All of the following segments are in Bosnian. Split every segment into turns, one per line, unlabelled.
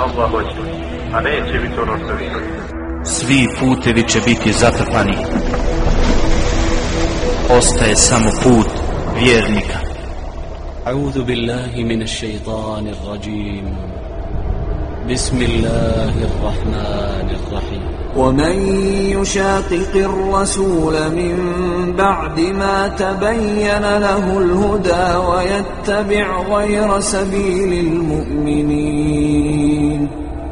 Allah hoće, a neće biti ono što vi
Svi putevi će biti zatrpani. Ostaje samo put vjernika.
أعوذ بالله من الشيطان الرجيم بسم الله الرحمن الرحيم
ومن يشاقق الرسول من بعد ما تبين له الهدى ويتبع غير سبيل المؤمنين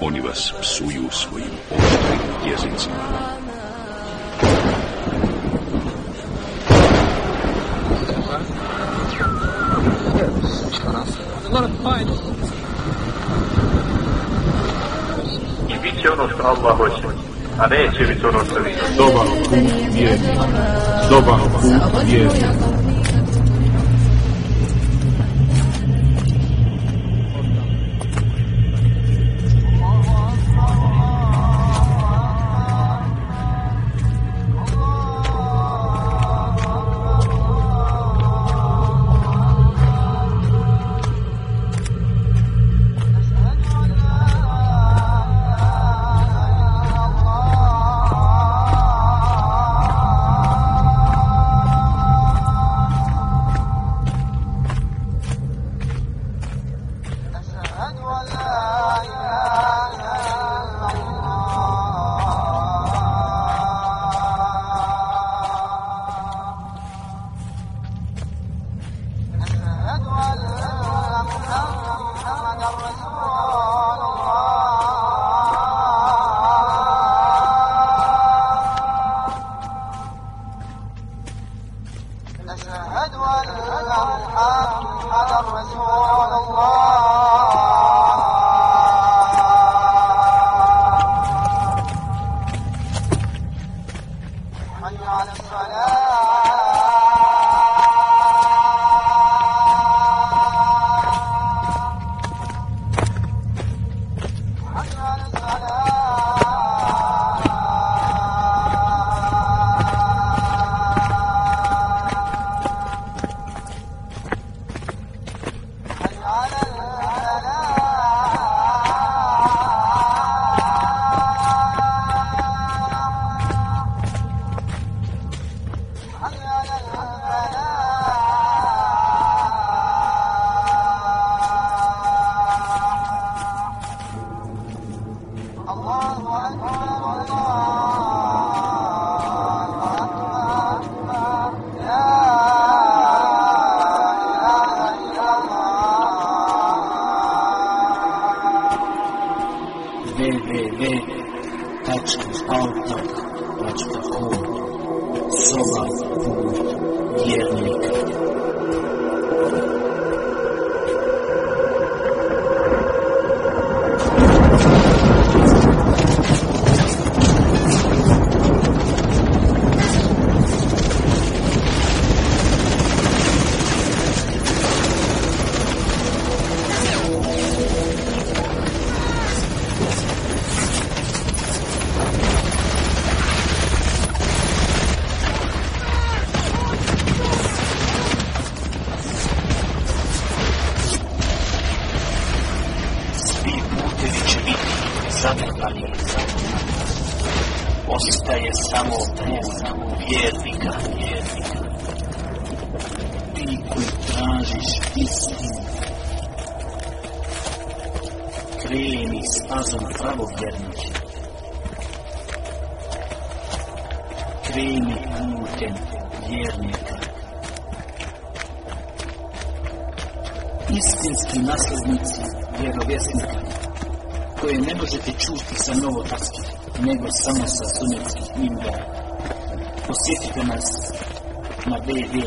oni vas psuju svojim oštrim jezicima.
I bit će ono što Allah hoće, a neće biti ono što vi
Dobar put vjernika. Dobar put vjernika.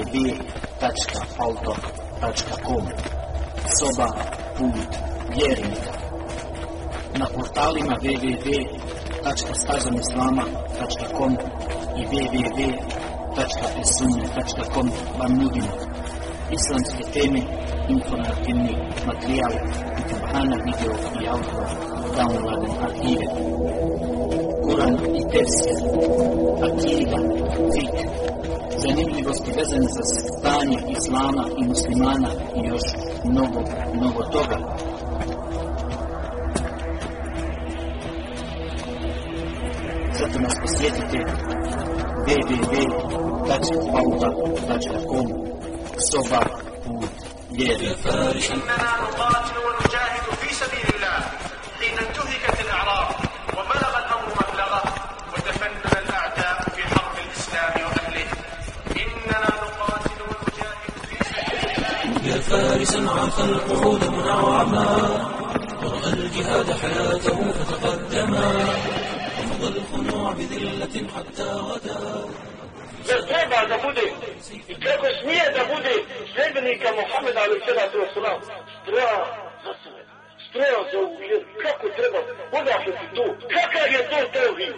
www.autor.com Soba put vjernika na portalima www.stazamislama.com i www.esunne.com vam nudimo islamske teme, informativni materijal, Kur'ana, video i audio, downloaden arhive, Kur'an i tefsir, akida, fik, zanimljivosti vezane za stanje islama i muslimana i još mnogo, mnogo toga. Zato nas posjetite www.pauta.com soba put vjeri.
القعود منعما ورأى الجهاد حياته فتقدما رفض الخنوع بذلة حتى غدا
Mohameda ali sada to salam strah za sebe, strah za ovu vjeru, kako treba, odakle ti to, kakav je to tevhid,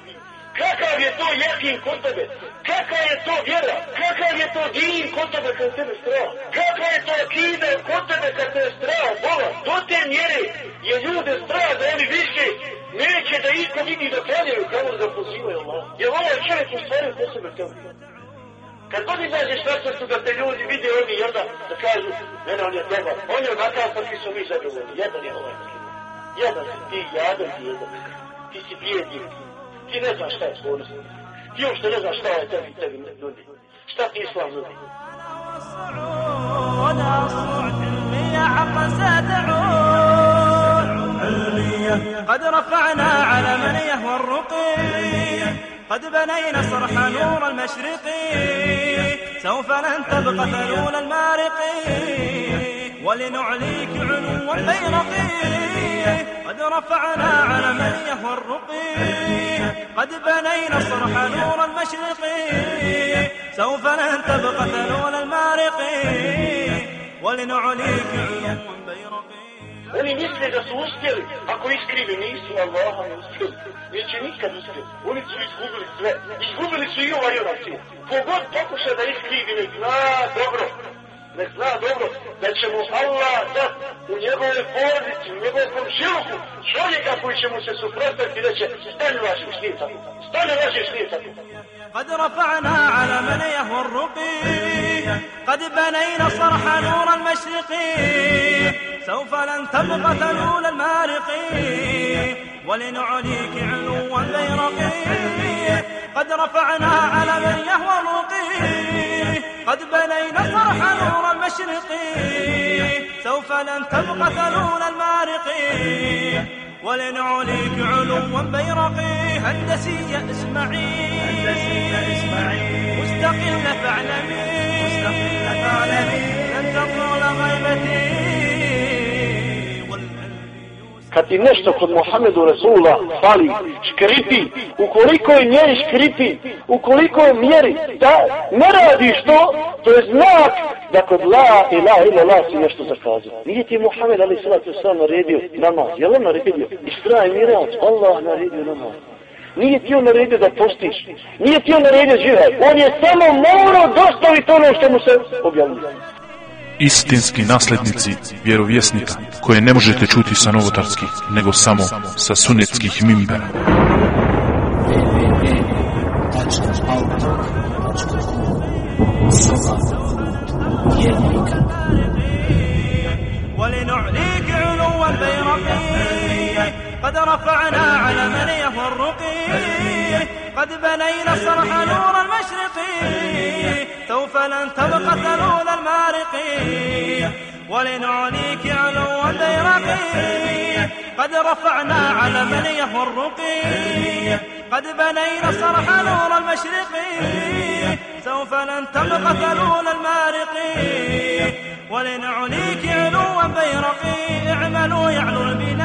kakav je to jakin kod tebe, Kakva je to vjera, kakav je to din kod tebe kad tebe strao? Kakva je to akida kod tebe kad te strao? Boga, do te mjere je ljude strao da oni više neće da iko vidi da klanjaju kao da pozivaju Allah. Jer ovaj čovjek u stvari kod sebe tevhid. Kad god izađeš na cestu da te ljudi vide oni i onda da kažu, ne on je dobar, on je onakav pa ti su mi zadovoljni, jedan je ovaj. Jedan si ti, jadan ti jedan. Ti si bijednik. ti ne znaš šta je اشتاء Ti في ne znaš šta je tebi, e tebi nudi. E šta ti islam nudi.
قد رفعنا على منيه والرقي قد بنينا صرح نور المشرقي سوف ننتبق فلول المارقي ولنعليك علوا بيرقي قد رفعنا علما يهوى الرقي قد بنينا صرح نور المشرق سوف لن تبقى ثلول المارق ولنعليك علوا بيرقي
Oni misle da su uspjeli, ako iskrivi nisu, Allah ne uspjeli. Neće nikad uspjeli. Oni su izgubili sve. Izgubili su i ovaj onaj svijet. Kogod pokuša da iskrivi, nek zna dobro. Nek zna dobro da će mu Allah dat u njegove porodici, u njegovom komšiluku čovjeka koji će mu se suprostaviti da će stani važiš, nije tako. Stani važiš, nije tako.
قد رفعنا علما يهوى الرقي قد بنينا صرح نور المشرق سوف لن تبقى ثلول المارق ولنعليك علوا بيرقي قد رفعنا علما يهوى الرقي قد بنينا صرح نور المشرق. سوف لن تبقى ثلول المارق. ولنعليك علوا بيرقي هندسية اسمعي مستقل فاعلمي. لن تطول غيبتي.
Kad ti nešto kod Muhammedu Rasula fali, škripi, ukoliko je mjeri škripi, ukoliko je mjeri, da ne radiš to, to je znak da kod la ilaha ila la si nešto zakazao. Nije ti Muhammed ali sallatu sallam naredio namaz, je li on naredio? Istraj mirac, Allah naredio namaz. Nije ti on naredio da postiš. Nije ti on naredio živaj. On je samo morao dostaviti ono što mu se objavljuje
Istinski naslednici vjerovjesnika koje ne možete čuti sa novotarskih, nego samo sa sunetskih mimbera.
www.autor.com Soba vjernika.
ولنعليك علوا بيرقي قد رفعنا علما يهوى الرقي قد بنينا صرح نور المشرق. سوف لن تبقى ثلول المارق. ولنعليك علوا بيرقي قد رفعنا علما يهوى الرقي قد بنينا صرح نور المشرق. سوف لن تبقى ثلول المارق. ولنعليك علوا بيرقي اعملوا يعلو البناء.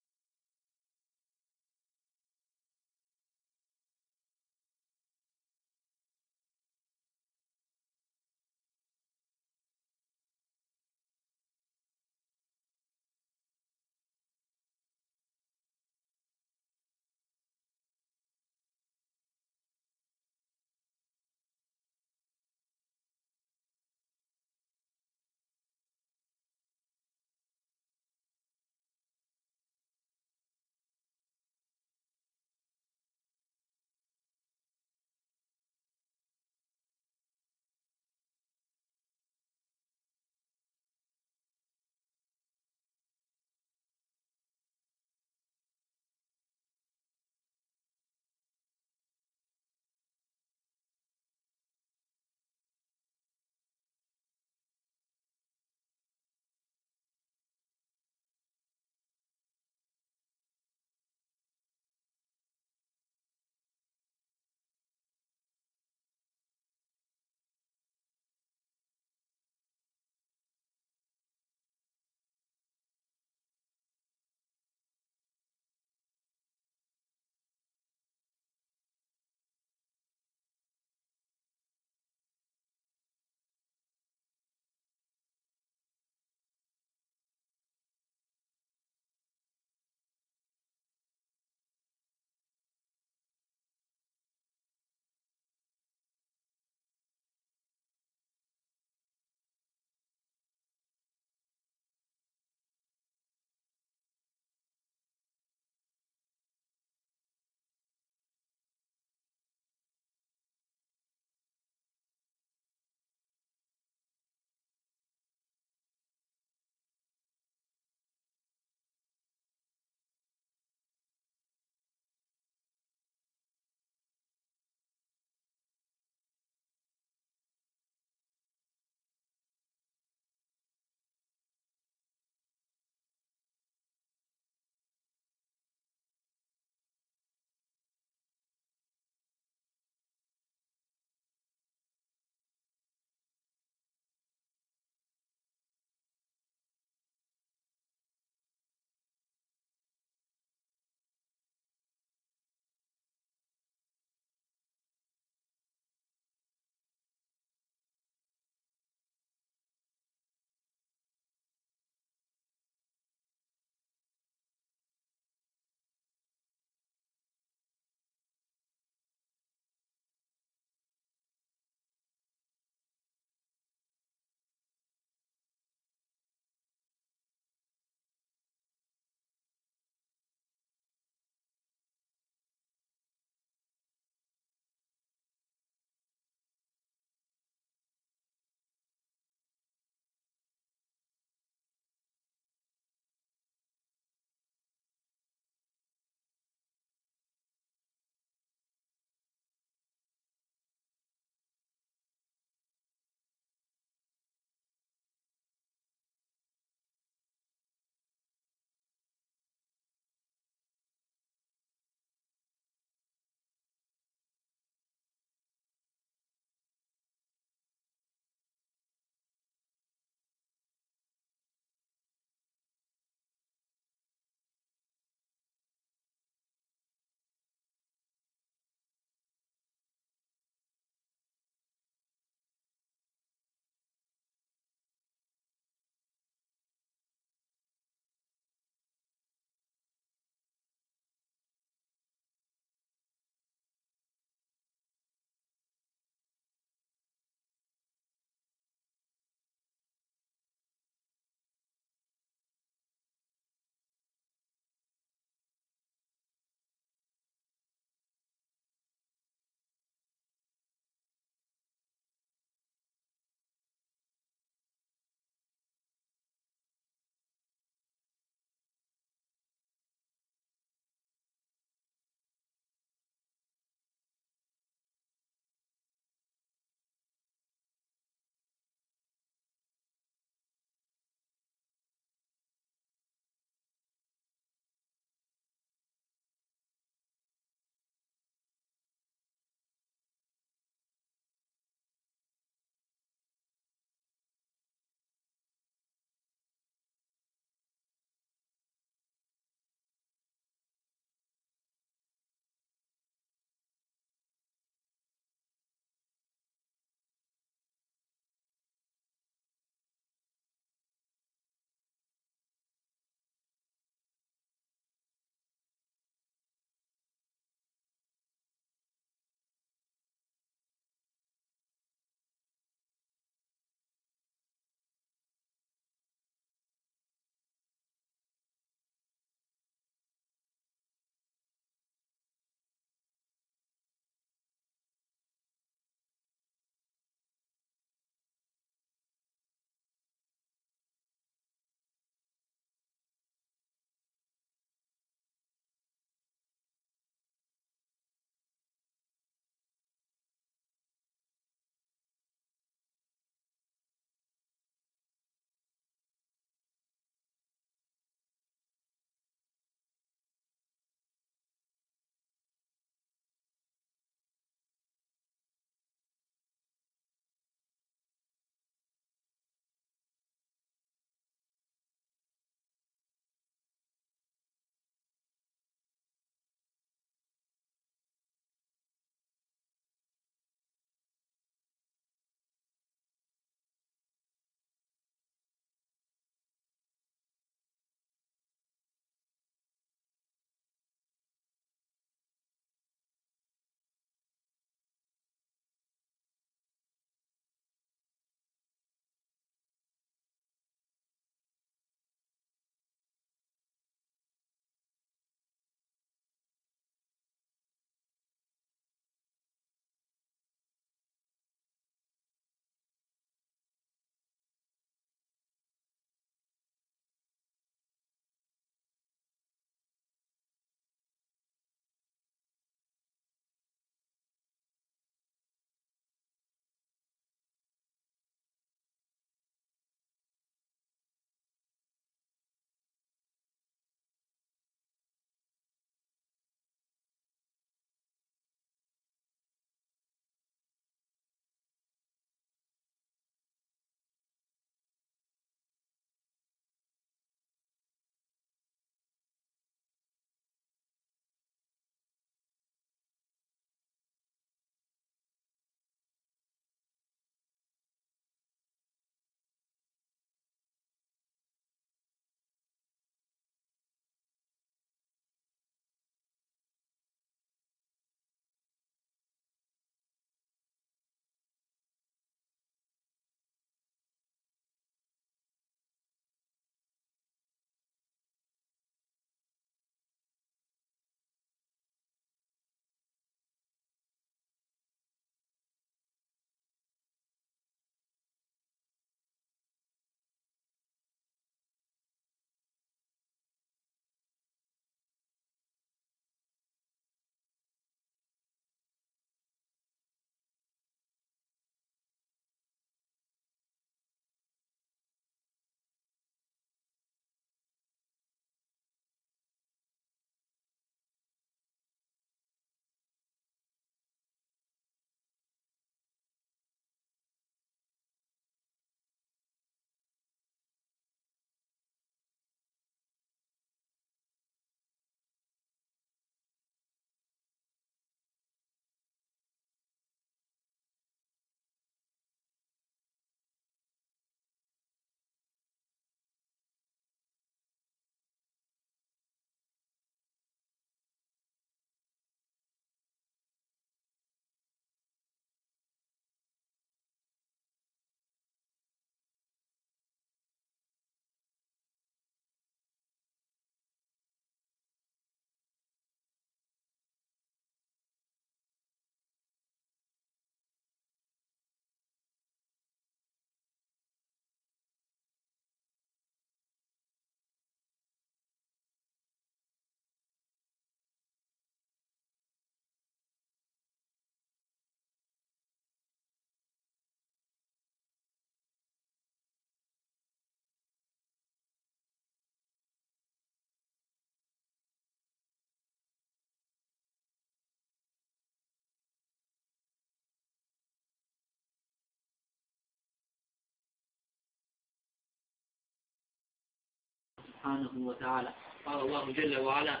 Subhanahu wa ta'ala. Hvala Allahu jalla wa ala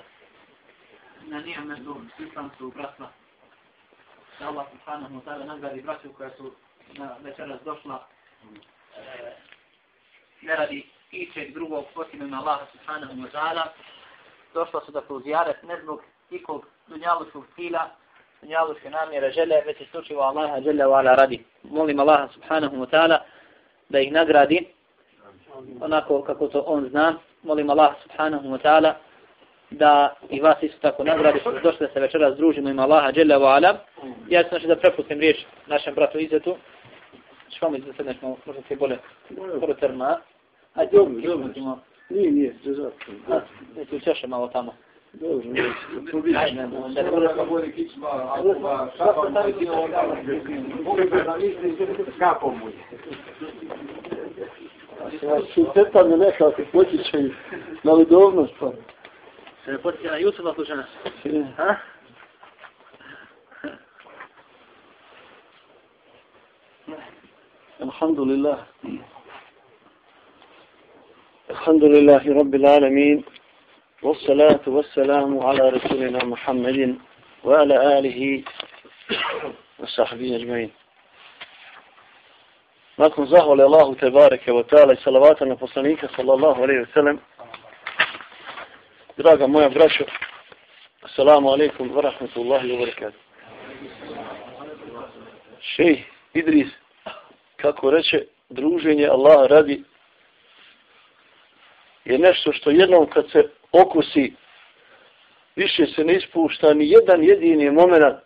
na ni'metu islamskog bratstva. Da Allah subhanahu wa ta'ala nagradi braću koja su na večeras došla e, ne radi ičeg drugog osim ima Allaha subhanahu wa ta'ala. Došla su da su zijaret ne zbog ikog dunjaluškog cilja, dunjaluške namjere žele, već isključivo Allaha jalla wa ala radi. Molim Allaha subhanahu wa ta'ala da ih nagradi onako kako to on zna. Molim Allah subhanahu wa ta'ala da i vas isto tako nagradi što došli da se večera združimo ima Allaha jalla wa ala. Ja ću znači da prepustim riječ našem bratu Izetu. Što vam izda sad nešto, možda se bolje prvo terma. Hajde, dobro, dobro. Nije, nije, zazad. Ne, tu ćeš malo tamo. Dobro, ne, Ajde, ne, ne, ne,
Teta me nekako potiče na ludovnost, pa.
Se ne potiče na Jusufa slučajno? Ha?
الحمد لله الحمد لله رب العالمين والصلاة والسلام على رسولنا محمد وعلى آله وصحبه أجمعين Nakon zahvale Allahu te bareke wa ta'ala i salavata na poslanika sallallahu alaihi wa sallam. Draga moja braćo, assalamu alaikum wa rahmatullahi wa barakatuh. Šej Idris, kako reče, druženje Allaha radi je nešto što jednom kad se okusi više se ne ispušta ni jedan jedini moment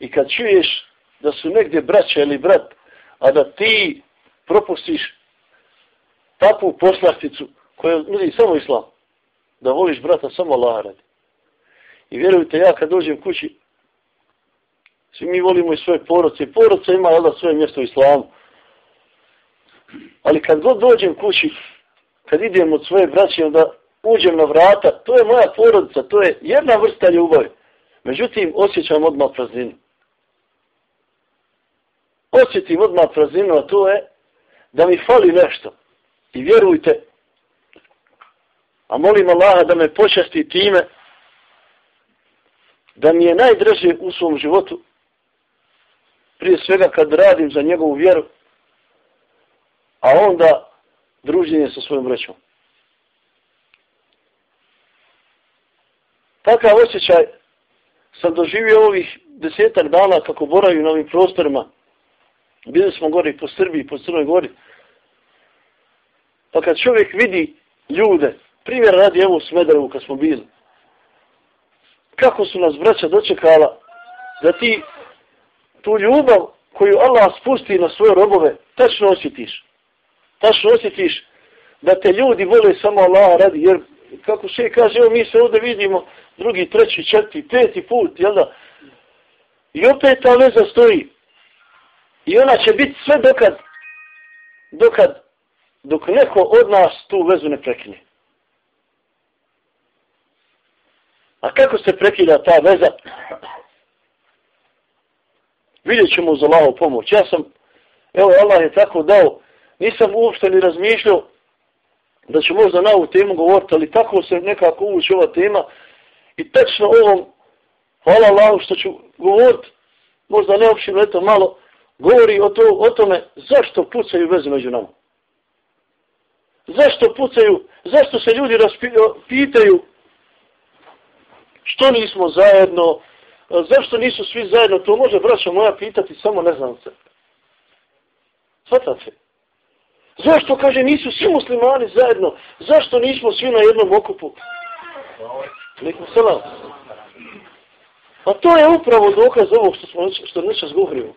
i kad čuješ da su negdje braća ili brat a da ti propustiš takvu poslasticu koja nudi samo islam. Da voliš brata samo Allah radi. I vjerujte, ja kad dođem kući, svi mi volimo i svoje poroce. Poroce ima onda svoje mjesto u islamu. Ali kad god dođem kući, kad idem od svoje braće, onda uđem na vrata, to je moja porodica, to je jedna vrsta ljubavi. Međutim, osjećam odmah prazninu osjetim odmah prazninu, a to je da mi fali nešto. I vjerujte, a molim Allaha da me počasti time, da mi je najdraže u svom životu, prije svega kad radim za njegovu vjeru, a onda druženje sa svojom vrećom. Takav osjećaj sam doživio ovih desetak dana kako boravim na ovim prostorima, Bili smo gori po Srbiji, po Crnoj gori. Pa kad čovjek vidi ljude, primjer radi evo u Smederevu kad smo bili, kako su nas braća dočekala da ti tu ljubav koju Allah spusti na svoje robove, tačno osjetiš. Tačno osjetiš da te ljudi vole samo Allah radi, jer kako še kaže, evo mi se ovdje vidimo drugi, treći, četiri, peti put, jel da? I opet ta veza stoji. I ona će biti sve dokad, dokad, dok neko od nas tu vezu ne prekine. A kako se prekida ta veza? Vidjet ćemo uz Allahovu pomoć. Ja sam, evo Allah je tako dao, nisam uopšte ni razmišljao da ću možda na ovu temu govoriti, ali tako se nekako uvući ova tema i tečno ovom, hvala Allahu što ću govoriti, možda ne opšim, malo, govori o, to, o tome zašto pucaju veze među nama. Zašto pucaju, zašto se ljudi pitaju što nismo zajedno, e, zašto nisu svi zajedno, to može braća moja pitati samo ne znam se. Svatate. Zašto, kaže, nisu svi muslimani zajedno? Zašto nismo svi na jednom okupu? Nekom selam. Pa to je upravo dokaz ovog što smo što nečas govorimo.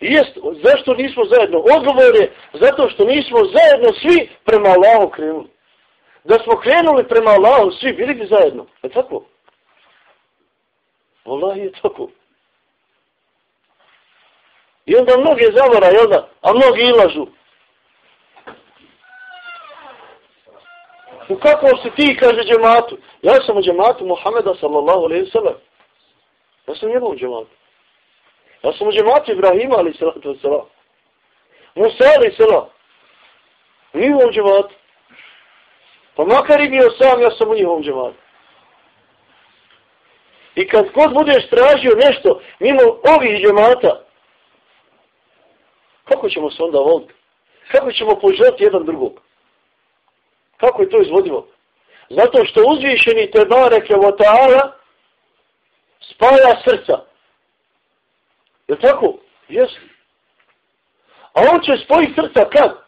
Jest, zašto nismo zajedno? Odgovor je zato što nismo zajedno svi prema Allahu krenuli. Da smo krenuli prema Allahu svi, bili bi zajedno. Je tako? Allah je tako. I onda mnogi zavara, jel da? A mnogi ilažu. U kakvom si ti, kaže džematu? Ja sam u džematu Muhameda sallallahu alaihi sallam. Ja sam njegov džematu. Ja sam u džematu Ibrahima, ali salatu wasalam. Musa, ali salam. U njihovom džematu. Pa makar i bio sam, ja sam u njihovom džematu. I kad god budeš tražio nešto mimo ovih džemata, kako ćemo se onda voliti? Kako ćemo poželjati jedan drugog? Kako je to izvodivo? Zato što uzvišeni te bareke o ta'ala spaja srca. Je tako? Jesu. A on će spojiti srca kad?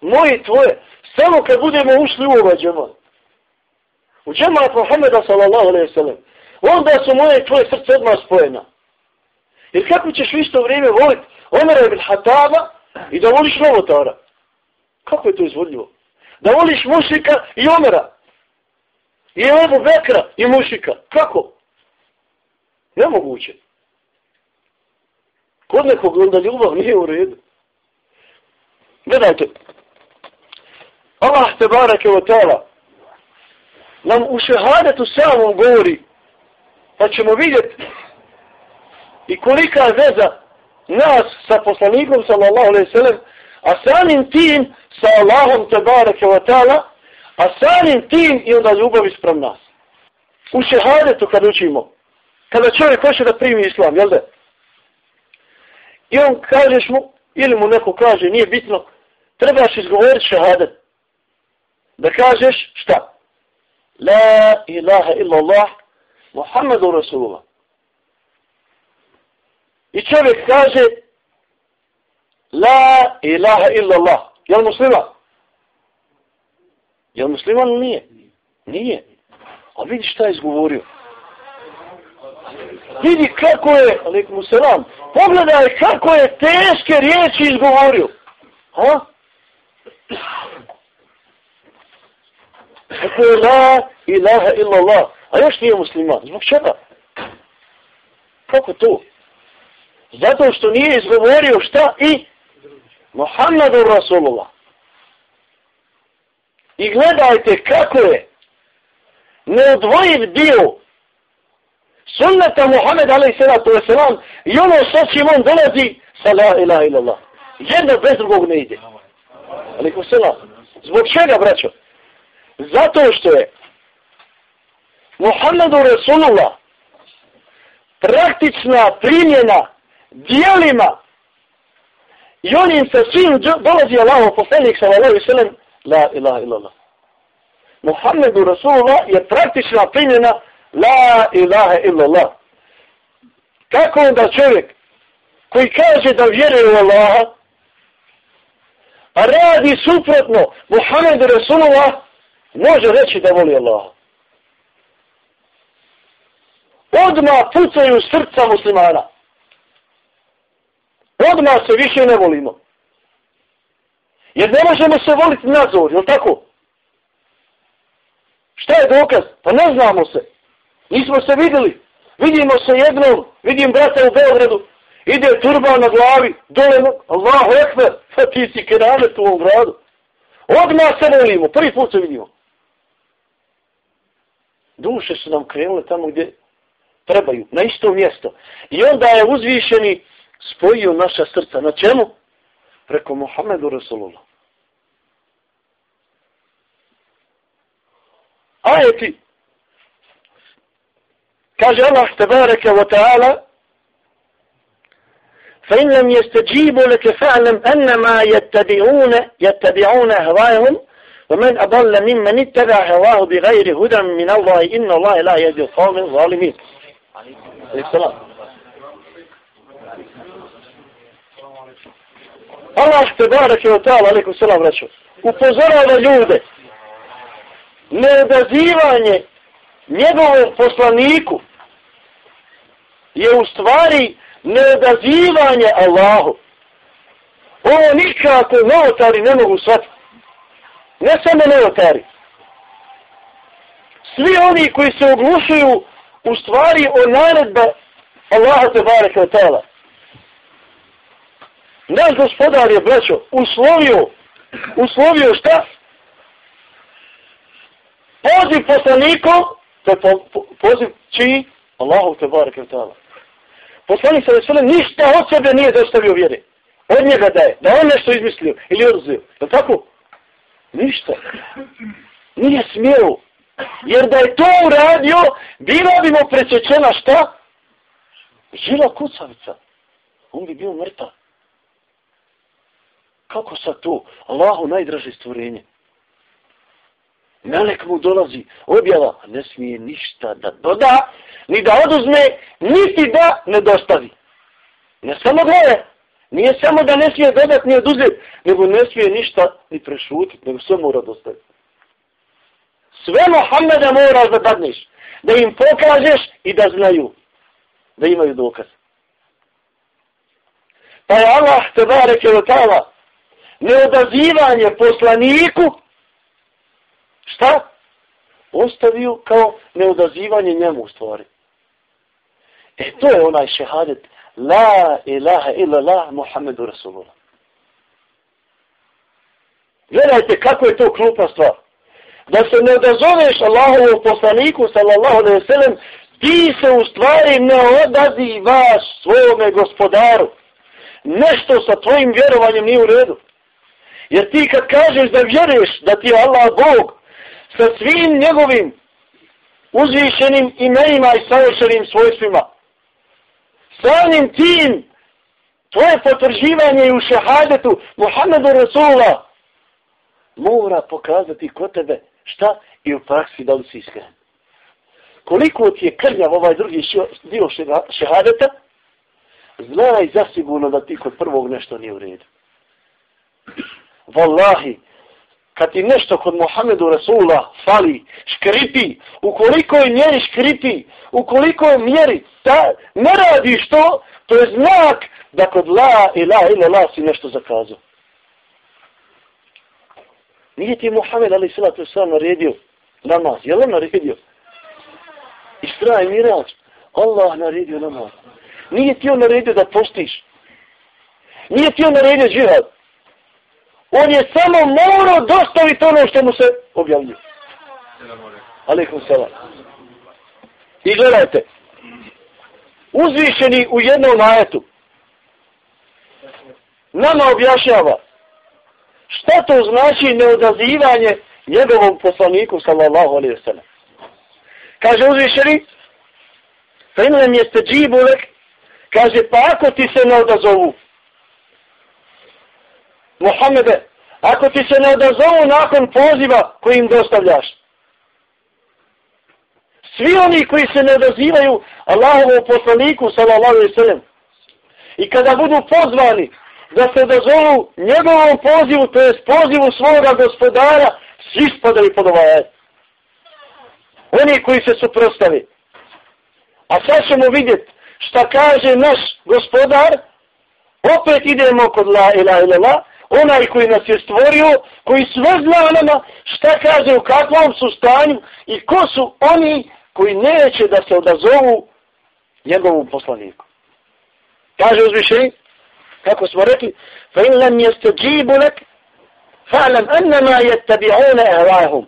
Moje i tvoje. Samo kad budemo ušli u ovaj džemat. U džemat Muhammeda sallallahu alaihi sallam. Onda su moje i tvoje srce odmah spojena. Jer kako ćeš u isto vrijeme voliti Omera ibn Hataba i da voliš Novotara? Kako je to izvodljivo? Da voliš mušika i Omera. I Ebu Bekra i mušika. Kako? Nemoguće. Kod nekog onda ljubav nije u redu. Gledajte. Allah te barake o tala nam u šehadetu samom govori pa ćemo vidjeti i kolika je veza nas sa poslanikom sallallahu alaihi sallam a samim tim sa Allahom te barake o tala a samim tim i onda ljubav isprav nas. U šehadetu kad učimo kada čovjek hoće da primi islam, jel da? I on kažeš mu, ili mu neko kaže, nije bitno, trebaš izgovoriti šahadet. Da kažeš šta? La ilaha illa Allah, Muhammedu Rasulullah. I čovjek kaže, La ilaha illa Allah. Je li musliman? Je li musliman ili nije? Nije. A vidi šta je izgovorio. Vidi kako je, alaikum selam, pogledaj kako je teške riječi izgovorio. Ha? Kako je la ilaha illa Allah. A još nije musliman. Zbog čega? Kako to? Zato što nije izgovorio šta i Muhammedu Rasulullah. I gledajte kako je neodvojiv dio sunneta Muhammed alaih sallatu wasalam i ono sa čim on dolazi sa la ilaha illallah. Jedno bez drugog ne ide. Alaikum sallam. Zbog čega, braćo? Zato što je Muhammedu Rasulullah praktična primjena dijelima i onim sa svim dolazi Allah poslanik sallallahu alaihi sallam la ilaha illallah. Muhammedu Rasulullah je praktična primjena La ilaha illallah. Kako onda čovjek koji kaže da vjeruje u Allaha, a radi suprotno Muhammedu Resulullah, može reći da voli Allaha. Odma pucaju srca muslimana. Odma se više ne volimo. Jer ne možemo se voliti nazor, je tako? Šta je dokaz? Pa ne znamo se. Nismo se vidjeli. Vidimo se jednom, vidim brata u Beogradu, ide turba na glavi, dole, Allahu ekber, pa ti si keramet u ovom gradu. Odmah se volimo, prvi put se vidimo. Duše su nam krenule tamo gdje trebaju, na isto mjesto. I onda je uzvišeni spojio naša srca. Na čemu? Preko Muhammedu Rasulullah. Ajeti Kaže Allah tebareke wa ta'ala فإن لم يستجيبوا لك فاعلم أنما يتبعون يتبعون هواهم ومن أضل ممن اتبع هواه بغير هدى من الله إن الله لا يهدي القوم الظالمين. السلام. Allah tebareke wa ta'ala alaikum salam reću upozorava ljude. Neodazivanje njegovom poslaniku je u stvari neodazivanje Allahu. Ovo nikako neotari ne mogu shvatiti. Ne samo neotari. Svi oni koji se oglušuju u stvari o naredbe Allaha te bareke od tela. Naš gospodar je, braćo, uslovio, uslovio šta? Poziv poslanikom, to je po, po, poziv čiji? Allahu te barek i ta'ala. Poslanik sa veselem ništa od sebe nije dostavio vjere. Od njega da je. Da on nešto izmislio ili odzio. Je tako? Ništa. Nije smjeo. Jer da je to uradio, bila bi mu prečečena šta? Žila kucavica. On bi bio mrtav. Kako sad to? Allahu najdraže stvorenje. Melek mu dolazi, objava, ne smije ništa da doda, ni da oduzme, niti da ne dostavi. Ne samo glede, nije samo da ne smije dodat, ni oduzeti, nego ne smije ništa ni prešutiti, nego sve mora dostaviti. Sve Mohameda moraš da dadneš, da im pokažeš i da znaju, da imaju dokaz. Pa je Allah, te bareke od tala, neodazivanje poslaniku, šta? Ostavio kao neodazivanje njemu u stvari. E to je onaj šehadet, la ilaha illa la Muhammedu Rasulullah. Gledajte kako je to klupa stvar. Da se ne odazoveš Allahovom poslaniku, sallallahu alaihi sallam, ti se u stvari ne odazivaš svome gospodaru. Nešto sa tvojim vjerovanjem nije u redu. Jer ti kad kažeš da vjeruješ da ti je Allah Bog sa svim njegovim uzvišenim imenima i savršenim svojstvima, samim tim tvoje potrživanje u šehadetu Muhammedu Rasulullah mora pokazati kod tebe šta i u praksi da li si iskren. Koliko ti je krnjav ovaj drugi dio šehadeta, znaj zasigurno da ti kod prvog nešto nije u redu. Wallahi, kad ti nešto kod Muhammedu Rasula fali, škripi, ukoliko je mjeri škripi, ukoliko je mjeri ta, ne radiš to, to je znak da kod la i la ila la si nešto zakazao. Nije ti Muhammed ali sila to sam naredio namaz. Je li naredio? naredio? Istraj mirač. Allah naredio namaz. Nije ti on naredio da postiš. Nije ti on naredio džihad. On je samo morao dostaviti ono što mu se objavljuje. Aleikum salam. I gledajte. Uzvišeni u jednom ajetu. Nama objašnjava. Šta to znači neodazivanje njegovom poslaniku sallallahu alaihi wa sallam. Kaže uzvišeni. Fa imen jeste džibulek. Kaže pa ako ti se ne odazovu. Muhammede, ako ti se ne odazovu nakon poziva koji im dostavljaš, svi oni koji se ne odazivaju Allahovom poslaniku, sallallahu alaihi sallam, i kada budu pozvani da se odazovu njegovom pozivu, to je pozivu svoga gospodara, svi spadaju pod ovaj Oni koji se suprostavi. A sad ćemo vidjeti šta kaže naš gospodar, opet idemo kod la ilaha illallah, onaj koji nas je stvorio, koji sve zna nama šta kaže u kakvom su stanju i ko su oni koji neće da se odazovu njegovom poslaniku. Kaže uzvišeni, kako smo rekli, fa in lam yastajibu lak fa'lam annama yattabi'una ahwahum.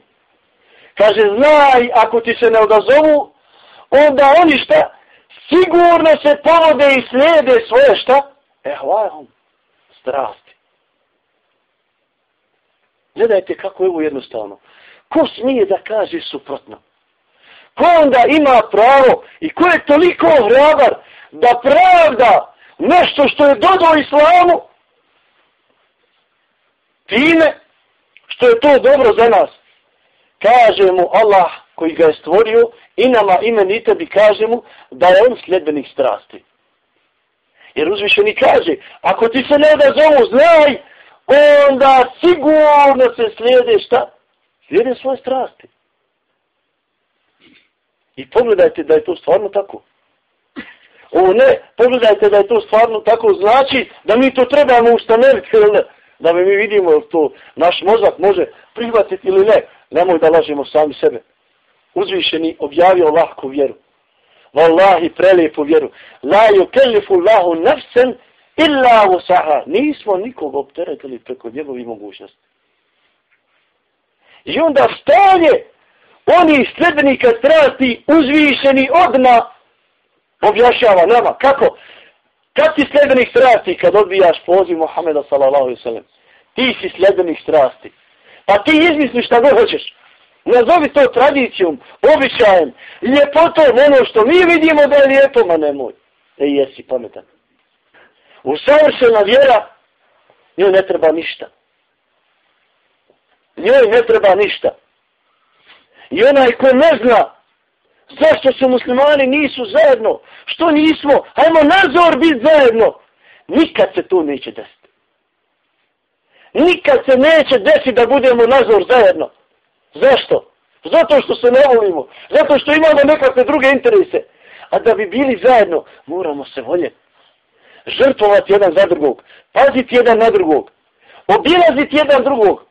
Kaže znaj ako ti se ne odazovu, onda oni šta sigurno se povode i slijede svoje šta? Ehvahum. Strast. Gledajte kako je ovo jednostavno. Ko smije da kaže suprotno? Ko onda ima pravo i ko je toliko hrabar da pravda nešto što je dodao islamu time što je to dobro za nas. Kaže mu Allah koji ga je stvorio i nama imen i tebi kaže mu da je on sljedbenih strasti. Jer uzvišeni kaže, ako ti se ne da zovu, znaj onda sigurno se slijede šta? Slijede svoje strasti. I pogledajte da je to stvarno tako. O ne, pogledajte da je to stvarno tako, znači da mi to trebamo ustanoviti, da mi vidimo to naš mozak može prihvatiti ili ne. Nemoj da lažemo sami sebe. Uzvišeni objavio lahku vjeru. Wallahi prelijepu vjeru. La yukellifu Allahu nafsan illa usaha, nismo nikog opteretili preko njegovih mogućnosti. I onda stanje oni sljedbenika strasti uzvišeni odma objašava nama. Kako? Kad si sljedbenik strasti kad odbijaš poziv Muhammeda sallallahu sallam? Ti si sljedbenik strasti. Pa ti izmisliš šta god hoćeš. Nazovi to tradicijom, običajem, ljepotom, ono što mi vidimo da je lijepo, ma nemoj. E, jesi pametan. Usavršena vjera, njoj ne treba ništa. Njoj ne treba ništa. I onaj ko ne zna zašto su muslimani nisu zajedno, što nismo, hajmo nazor biti zajedno, nikad se to neće desiti. Nikad se neće desiti da budemo nazor zajedno. Zašto? Zato što se ne volimo. Zato što imamo nekakve druge interese. A da bi bili zajedno, moramo se voljeti. Žrtvovati jedan za drugog. Paziti jedan na drugog. Obilaziti jedan drugog.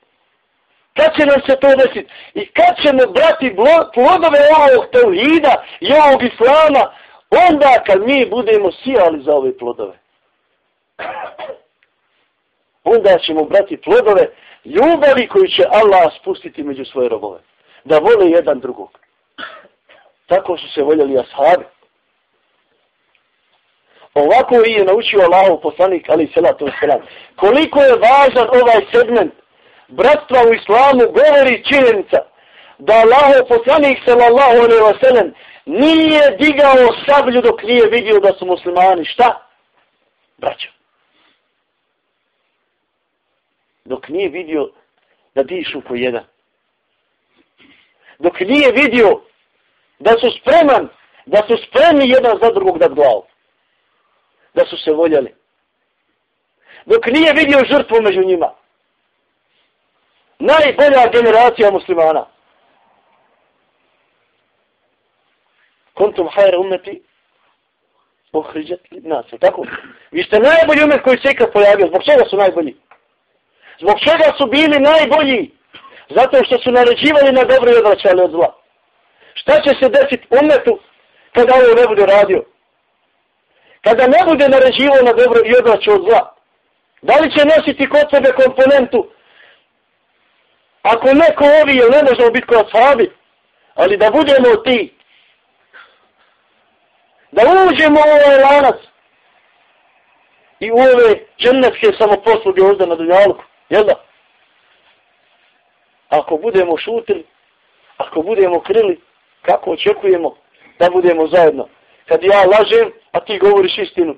Kad će nam se to desiti? I kad ćemo brati plodove ovog tevhida i ovog islama? Onda kad mi budemo sijali za ove plodove. Onda ćemo brati plodove ljubavi koju će Allah spustiti među svoje robove. Da vole jedan drugog. Tako su se voljeli ashabi. Ovako je naučio Allahov poslanik, ali salatu wasalam. Koliko je važan ovaj segment bratstva u islamu, govori činjenica da Allahov poslanik, sallallahu alaihi wasalam, nije digao sablju dok nije vidio da su muslimani. Šta? Braćo. Dok nije vidio da dišu po jedan. Dok nije vidio da su spreman, da su spremni jedan za drugog da glavu da su se voljeli. Dok nije vidio žrtvu među njima. Najbolja generacija muslimana. Kontum hajra umeti ohriđat nas. Tako? Vi ste najbolji umet koji se ikad pojavio. Zbog čega su najbolji? Zbog čega su bili najbolji? Zato što su naređivali na dobro i odvraćali od zla. Šta će se desiti umetu kada ovo ne bude radio? Kada ne bude naređivo na dobro i odvraćao od zla, da li će nositi kod sebe komponentu? Ako neko ovi, jel ne možemo biti kod sahabi, ali da budemo ti, da uđemo u ovaj lanac i u ove džennetske samoposluge ovdje na dunjalku, jel da? Ako budemo šutili, ako budemo krili, kako očekujemo da budemo zajedno? Kad ja lažem, a ti govoriš istinu.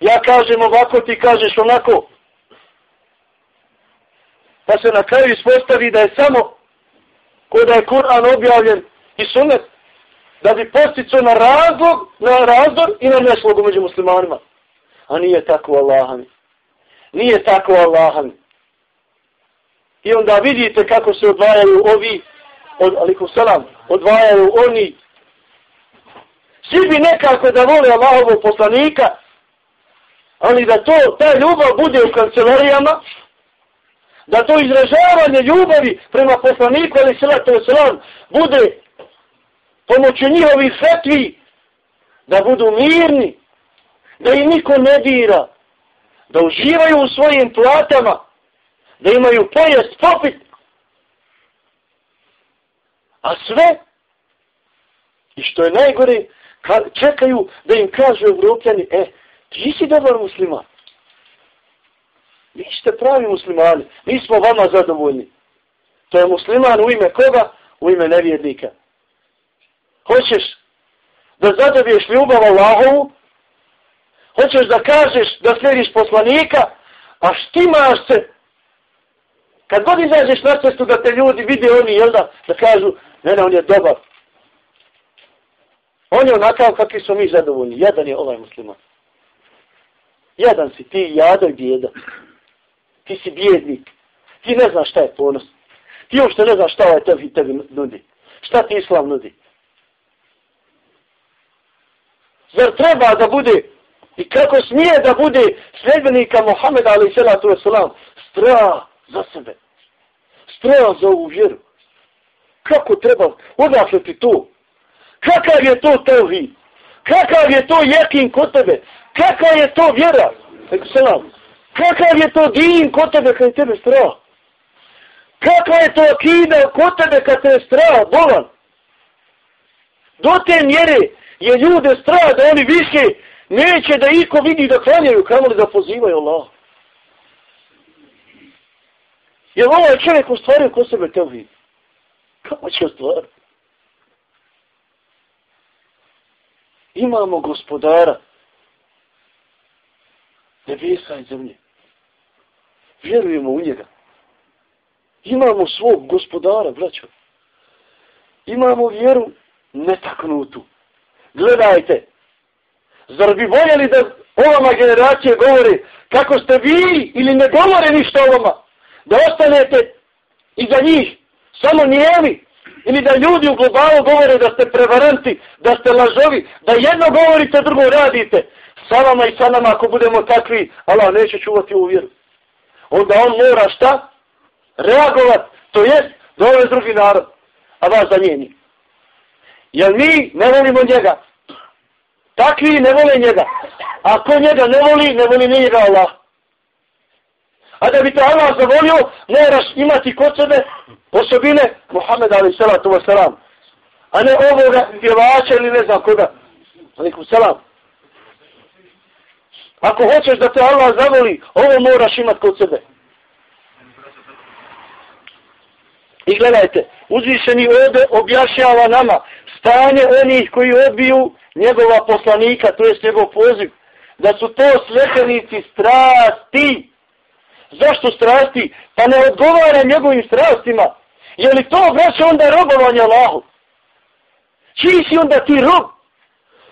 Ja kažem ovako, ti kažeš onako. Pa se na kraju ispostavi da je samo kod je Kur'an objavljen i sunet, da bi posticao na razlog, na razdor i na neslogu među muslimanima. A nije tako Allahami. Nije tako Allahami. I onda vidite kako se odvajaju ovi, od, alikum salam, odvajaju oni svi bi nekako da vole Allahovog poslanika, ali da to, ta ljubav bude u kancelarijama, da to izražavanje ljubavi prema poslaniku, ali salatu wasalam, bude pomoću njihovih fetvi, da budu mirni, da im niko ne dira, da uživaju u svojim platama, da imaju pojest, popit, a sve, i što je najgore, ka, čekaju da im kažu evropljani, e, ti si dobar musliman. Vi ste pravi muslimani, mi smo vama zadovoljni. To je musliman u ime koga? U ime nevjednika. Hoćeš da zadobiješ ljubav Allahovu? Hoćeš da kažeš da slijediš poslanika? A štimaš se? Kad god izađeš na cestu da te ljudi vide oni, jel da, da kažu, ne, ne, on je dobar, On je onakav kakvi smo mi zadovoljni. Jedan je ovaj musliman. Jedan si ti, jado i bijeda. Ti si bijednik. Ti ne znaš šta je ponos. Ti uopšte ne znaš šta ovaj tebi, tebi nudi. Šta ti islam nudi. Zar treba da bude i kako smije da bude sljedbenika Mohameda ali salatu wasalam strah za sebe. Strah za ovu vjeru. Kako treba? Odakle ti to? Kakav je to tevhid? Kakav je to jekin kod tebe? Kakav je to vjera? Selam. Kakav je to din kod tebe kad je tebe strah? Kakva je to akida kod tebe kad te je strah, bolan? Do te mjere je ljude strah da oni više neće da iko vidi da klanjaju, kamo li da pozivaju Allah. Jer ovaj čovjek ostvario ko sebe tevhid. Kako će ostvariti? Imamo gospodara nebesa i zemlje. Vjerujemo u njega. Imamo svog gospodara, braćo. Imamo vjeru netaknutu. Gledajte, zar bi voljeli da ovama generacije govori kako ste vi ili ne govore ništa o da ostanete iza njih, samo nijeli, ili da ljudi u globalu govore da ste prevaranti, da ste lažovi, da jedno govorite, drugo radite. Sa vama i sa nama ako budemo takvi, Allah neće čuvati ovu vjeru. Onda on mora šta? Reagovat, to jest dovez drugi narod, a vas zamijeni. Jer mi ne volimo njega. Takvi ne vole njega. Ako njega ne voli, ne voli ni njega Allah. A da bi te Allah zavolio, moraš imati kod sebe osobine Muhammed alaih salatu wasalam. A ne ovoga pjevača ili ne znam koga. Alikum salam. Ako hoćeš da te Allah zavoli, ovo moraš imati kod sebe. I gledajte, uzvišeni ovdje objašnjava nama stanje onih koji odbiju njegova poslanika, to jest njegov poziv, da su to svetenici strasti. Zašto strasti? Pa ne odgovara njegovim strastima. Je li to vraća onda robovanje Allahu? Čiji si onda ti rob?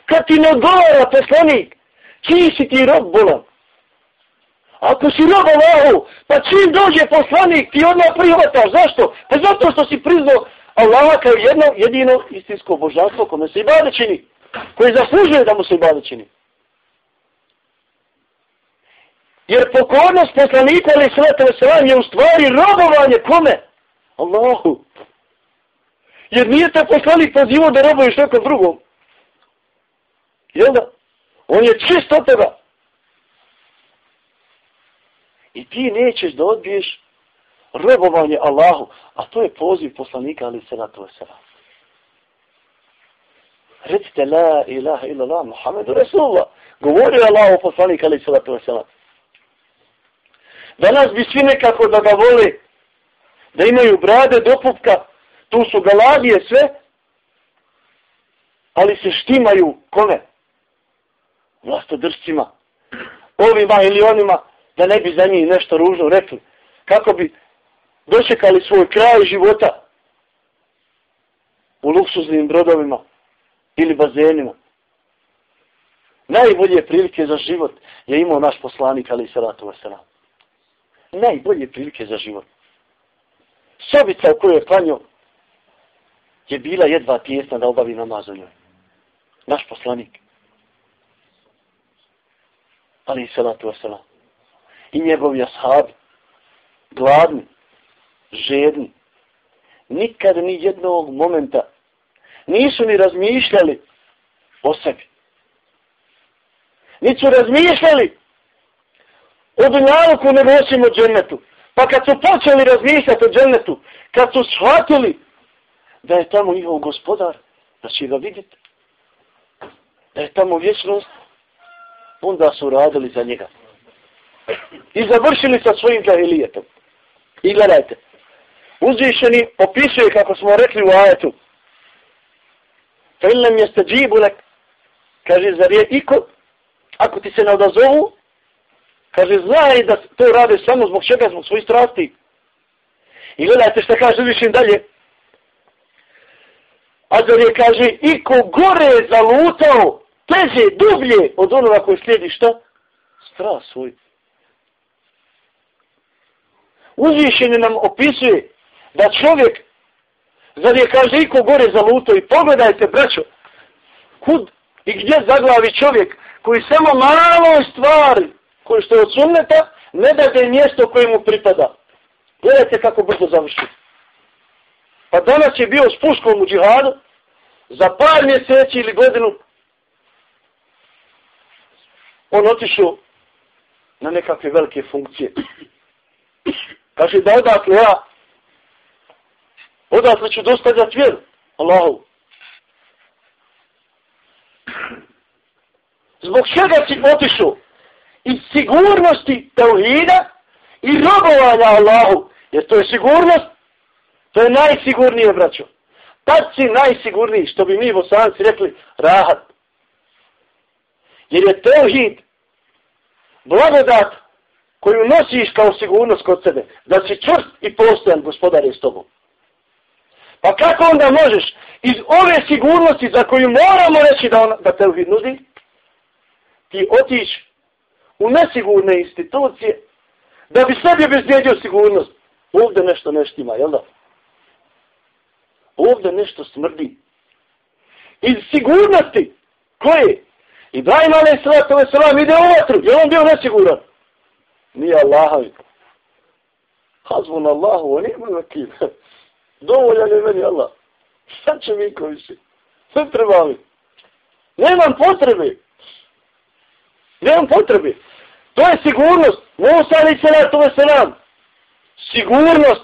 Kad ti ne odgovara poslanik, čiji si ti rob bolan? Ako si rob Allahu, pa čim dođe poslanik, ti odmah prihvataš. Zašto? Pa zato što si priznao Allaha kao jedno, jedino istinsko božanstvo kome se i bade čini. Koji zaslužuje da mu se i bade čini. Jer pokornost poslanika ali svetove sram je u stvari robovanje kome? Allahu. Jer nije te poslanik pozivo da robuješ nekom drugom. Jel da? On je čist od teba. I ti nećeš da odbiješ robovanje Allahu, a to je poziv poslanika ali se na to se Recite la ilaha illa Allah Muhammedu Rasulullah. Govori Allahu poslanik ali salatu wasalam. Danas bi svi nekako da ga vole, da imaju brade do pupka, tu su galavije sve, ali se štimaju kome? Vlastodržcima. Ovima ili onima, da ne bi za njih nešto ružno rekli. Kako bi dočekali svoj kraj života u luksuznim brodovima ili bazenima. Najbolje prilike za život je imao naš poslanik, ali i salatu wasalam. Najbolje prilike za život. Sobica u kojoj je klanio je bila jedva tijesna da obavi namaz u njoj. Naš poslanik. Ali i salatu wasalam. I njegovi ashabi. Gladni žedni. Nikad ni jednog momenta nisu ni razmišljali o sebi. Nisu razmišljali o dunjaluku nego osim o džennetu. Pa kad su počeli razmišljati o džennetu, kad su shvatili da je tamo njihov gospodar, da će ga vidjeti, da je tamo vječnost, onda su radili za njega. I završili sa svojim džahilijetom. I gledajte, uzvišeni opisuje kako smo rekli u ajetu. Fa in lam lak kaže zar je iko ako ti se ne odazovu kaže znaj da to rade samo zbog čega zbog svojih strasti i gledajte što kaže višim dalje a je kaže iko gore zalutao teže, dublje od onoga koji slijedi šta? Strast svoj. Uzvišenje nam opisuje da čovjek, zar je kaže iko gore zalutao, i pogledajte braćo, kud i gdje zaglavi čovjek koji samo malo stvari koji što je od sunneta, ne dade mjesto koje mu pripada. Gledajte kako brzo završi. Pa danas je bio s puškom u džihadu, za par mjeseci ili godinu, on otišao na nekakve velike funkcije. Kaže da odakle ja odatle ću dostavljati vjeru. Allahu. Zbog čega si otišao? Iz sigurnosti teuhida i robovanja Allahu Jer to je sigurnost, to je najsigurnije, braćo. Tad si najsigurniji, što bi mi bosanci rekli, rahat. Jer je teuhid, blagodat koju nosiš kao sigurnost kod sebe, da si čvrst i postojan gospodar je s tobom. Pa kako onda možeš iz ove sigurnosti za koju moramo reći da, ona, da teuhid nudi, ti otići u nesigurne institucije da bi sebi obezbijedio sigurnost. Ovdje nešto neštima, jel da? Ovdje nešto smrdi. Iz sigurnosti koje? Ibrahim alaih sallatu wa ide u vatru. Je on bio nesiguran? Nije Allahovi. Hazbun Allahu, on ima vakil. Dovoljan je meni Allah. Šta će mi koji si? Sve treba mi. Nemam potrebe. Nemam potrebe. To je sigurnost. Musa to sallatu wa. Sigurnost.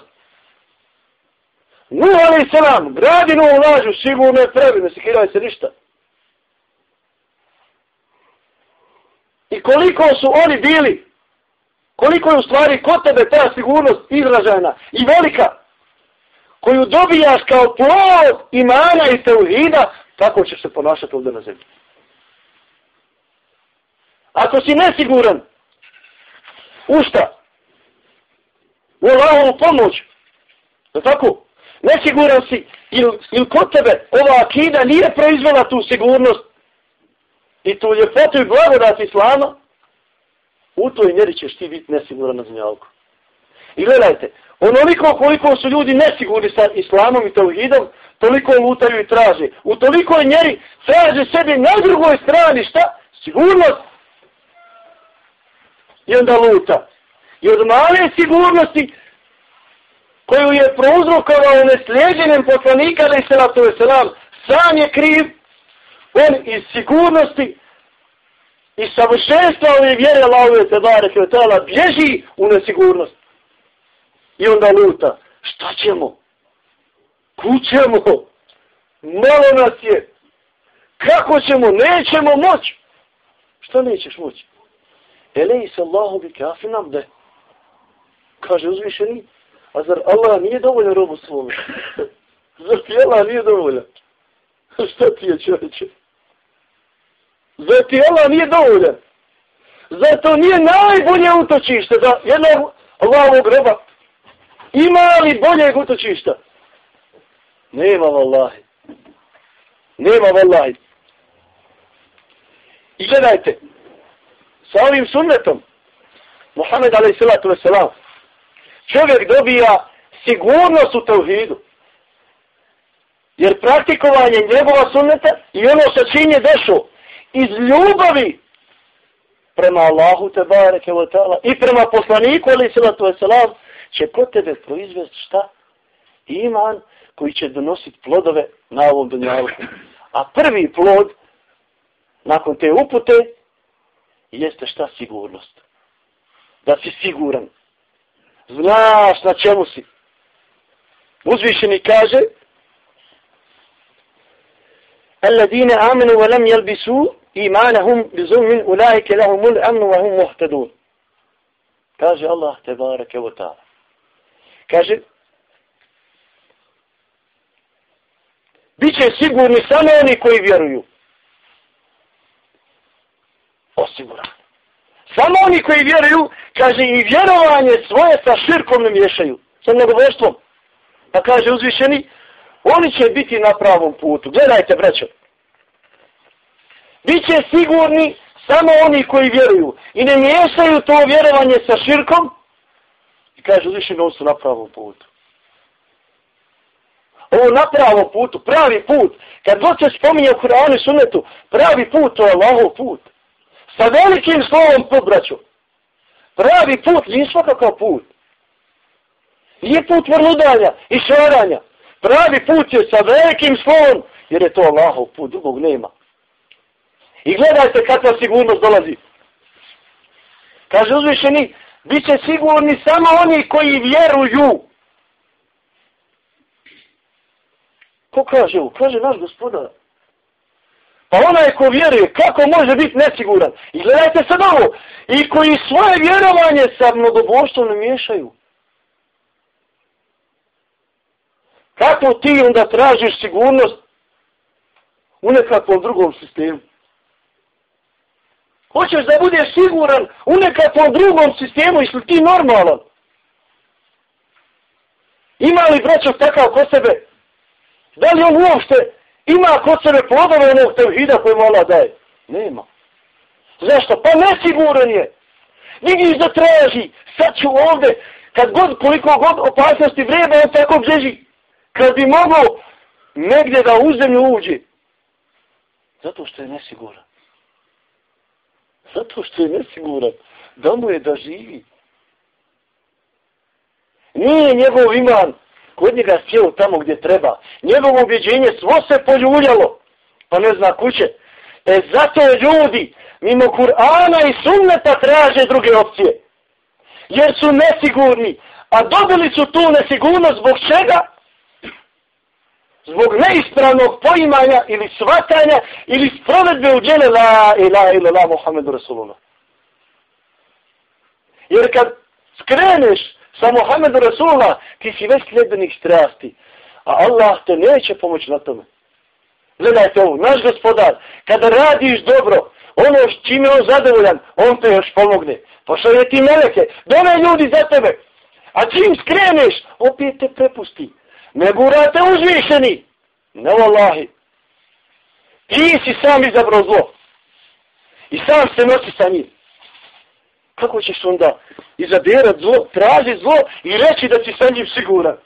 Nuh se nam, Gradi novu lažu. Sigurno je pravi. Ne sikiraj se ništa. I koliko su oni bili, koliko je u stvari kod tebe ta sigurnost izražena i velika, koju dobijaš kao plod imana i teuhida, tako ćeš se ponašati ovdje na zemlji. Ako si nesiguran, usta. U Allahovu pomoć. Je tako? Nesiguran si ili il kod tebe ova akida nije proizvela tu sigurnost i tu ljepotu i blagodat Islama, u toj mjeri ćeš ti biti nesiguran na zemljavku. I gledajte, onoliko koliko su ljudi nesigurni sa Islamom i Tauhidom, toliko lutaju i traže. U tolikoj mjeri traže sebi na drugoj strani šta? Sigurnost. I onda luta. I od male sigurnosti koju je prouzrokovao neslijeđenjem poslanika, ali se na to je sam je kriv, on iz sigurnosti i savršenstva ove vjere Allahove Tebare Kvetala bježi u nesigurnost. I onda luta. Šta ćemo? Kućemo? Malo nas je. Kako ćemo? Nećemo moći. Što nećeš moći? Elej se Allahu bi kafin abde. Kaže uzvišeni. A zar Allah nije dovoljan robu svome? zar ti Allah nije dovoljan? Šta ti je čovječe? Zar ti Allah nije dovoljan? Zar to nije najbolje utočište za jednog Allahovog groba? Ima li boljeg utočišta? Nema vallahi. Nema vallahi. I gledajte, sa ovim sunnetom, Muhammed a.s. čovjek dobija sigurnost u tevhidu. Jer praktikovanje njegova sunneta i ono sa čim je došao iz ljubavi prema Allahu te bareke wa ta'ala i prema poslaniku ali salatu wasalam će kod tebe proizvesti šta? Iman koji će donositi plodove na ovom dunjalu. A prvi plod nakon te upute jeste šta sigurnost. Da si siguran. Znaš na čemu si. Uzvišeni kaže الذين آمنوا ولم يلبسوا إيمانهم بظلم أولئك لهم الأمن وهم مهتدون kaže Allah tebareke wa ta'ala. Kaže, Biće sigurni samo oni koji vjeruju. Osiguran. Samo oni koji vjeruju, kaže, i vjerovanje svoje sa širkom ne miješaju. Sa negovoštvom. Pa kaže uzvišeni, oni će biti na pravom putu. Gledajte, braćo. Biće sigurni samo oni koji vjeruju i ne miješaju to vjerovanje sa širkom i kaže uzvišeni, oni su na pravom putu. Ovo na pravom putu, pravi put. Kad god se spominje u Kur'anu i Sunnetu, pravi put to je Allahov put. Sa velikim slovom put, braću. Pravi put, nije svakakav put. Nije put vrludanja i šaranja. Pravi put je sa velikim slovom, jer je to Allahov put, drugog nema. I gledajte kakva sigurnost dolazi. Kaže uzvišeni, bit će sigurni samo oni koji vjeruju. Ko kaže ovo? Kaže naš gospodar. Pa onaj ko vjeruje, kako može biti nesiguran? I gledajte sad ovo. I koji svoje vjerovanje sa mnogoboštvom ne miješaju. Kako ti onda tražiš sigurnost u nekakvom drugom sistemu. Hoćeš da budeš siguran u nekakvom drugom sistemu, jesi ti normalan? Ima li braćo takav kod sebe? Da li on uopšte ima kod sebe plodove onog tevhida koje mu Allah daje? Nema. Zašto? Pa nesiguran je. Vidiš da traži, sad ću ovde, kad god, koliko god opasnosti vreba, on tako bježi. Kad bi mogao negdje da u zemlju uđe. Zato što je nesiguran. Zato što je nesiguran. Da mu je da živi. Nije njegov iman kod njega sjeo tamo gdje treba. Njegovo objeđenje svo se poljuljalo. Pa ne zna kuće. E zato ljudi mimo Kur'ana i sunneta traže druge opcije. Jer su nesigurni. A dobili su tu nesigurnost zbog čega? Zbog neispravnog poimanja ili svatanja ili sprovedbe u djele la ilaha ila la Muhammedu Rasulullah. Jer kad skreneš sa Muhammedu Rasulullah, ti si već sljedbenik strasti. A Allah te neće pomoći na tome. Gledajte ovo, naš gospodar, kada radiš dobro, ono s čim je on zadovoljan, on te još pomogne. Pošalje ti meleke, dove ljudi za tebe. A čim skreneš, opet te prepusti. Ne burate uzvišeni. Ne vallahi. Ti si sam izabrao zlo. I sam se nosi sa njim. Kako ćeš onda izabirat zlo, traži zlo i reći da si sa njim siguran?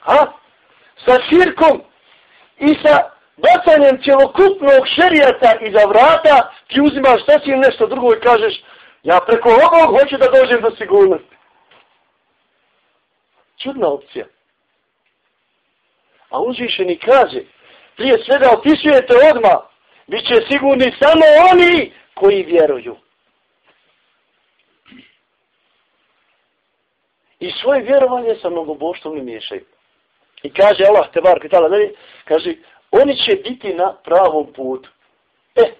Ha? Sa širkom i sa bacanjem cjelokupnog šerijata iza vrata ti uzimaš sasvim nešto drugo i kažeš ja preko ovog hoću da dođem do sigurnosti. Čudna opcija. A uzvišeni kaže, prije svega opisujete odmah, bit će sigurni samo oni koji vjeruju. I svoje vjerovanje sa mnogoboštvom ne miješaju. I kaže Allah, te bar kitala, kaže, oni će biti na pravom putu. E,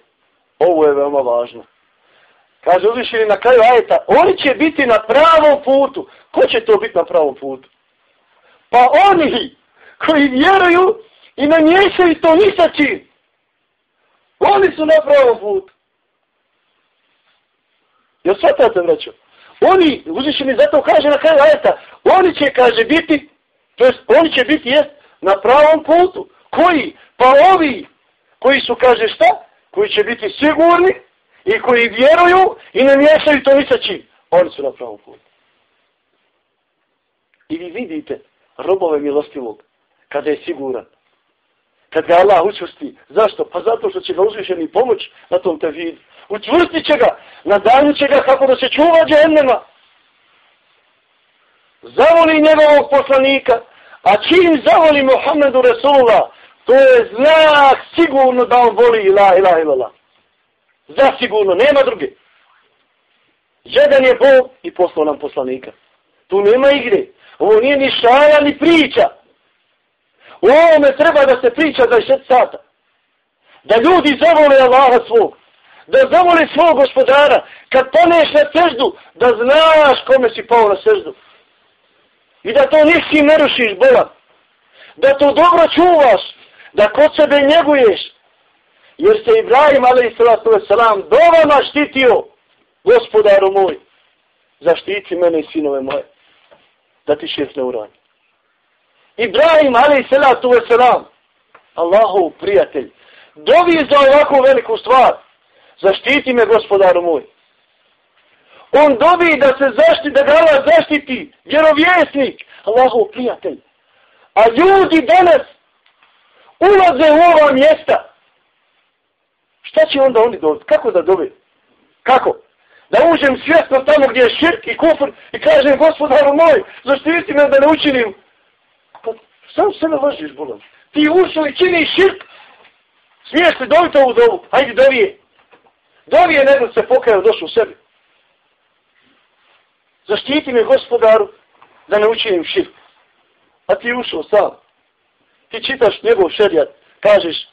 ovo je veoma važno. Kaže uzvišeni na kraju ajeta, oni će biti na pravom putu. Ko će to biti na pravom putu? Pa oni koji vjeruju i ne miješaju to ni sa čim. Oni su na pravom putu. Jel shvatate, vraću? Oni, uzvišeni zato kaže na kraju ajeta, oni će, kaže, biti, to jest, oni će biti, jest, na pravom putu. Koji? Pa ovi, koji su, kaže, šta? Koji će biti sigurni i koji vjeruju i ne miješaju to ni sa čim. Oni su na pravom putu. I vi vidite robove milostivog kada je siguran. Kad ga Allah učusti. Zašto? Pa zato što će ga uzvišeni pomoć na tom te vidu. Učvrstit će ga. Na će ga kako da se čuva džennema. Zavoli njegovog poslanika. A čim zavoli Muhammedu Resulullah, to je znak sigurno da on voli ila ila ila ila. Zasigurno, nema druge. Jedan je Bog i poslao nam poslanika. Tu nema igre. Ovo nije ni šala, ni priča. U ovome treba da se priča 24 sata. Da ljudi zavole Allaha svog. Da zavoli svog gospodara. Kad poneš na seždu, da znaš kome si pao na seždu. I da to nisi ne rušiš bolan. Da to dobro čuvaš. Da kod sebe njeguješ. Jer se Ibrahim a.s. dovama štitio gospodaru moj. Zaštiti mene i sinove moje. Da ti šest ne urani. Ibrahim alaih wasalam, Allahov prijatelj, dovi za ovakvu veliku stvar, zaštiti me gospodaru moj. On dobi da se zaštiti, da ga Allah zaštiti, vjerovjesnik, Allahov prijatelj. A ljudi danas ulaze u ova mjesta. Šta će onda oni dobiti? Kako da dobi? Kako? Da uđem svjesno tamo gdje je širk i kufr i kažem gospodaru moj, zaštiti me da ne učinim Pa Sam sebe lažiš, bolam. Ti ušao i čini širk. Smiješ se dobiti ovu dobu, Hajde, dovije. Dovije nego se pokajao došao u sebi. Zaštiti me gospodaru da ne učinim širk. A ti ušao sam. Ti čitaš njegov šerijat. Kažeš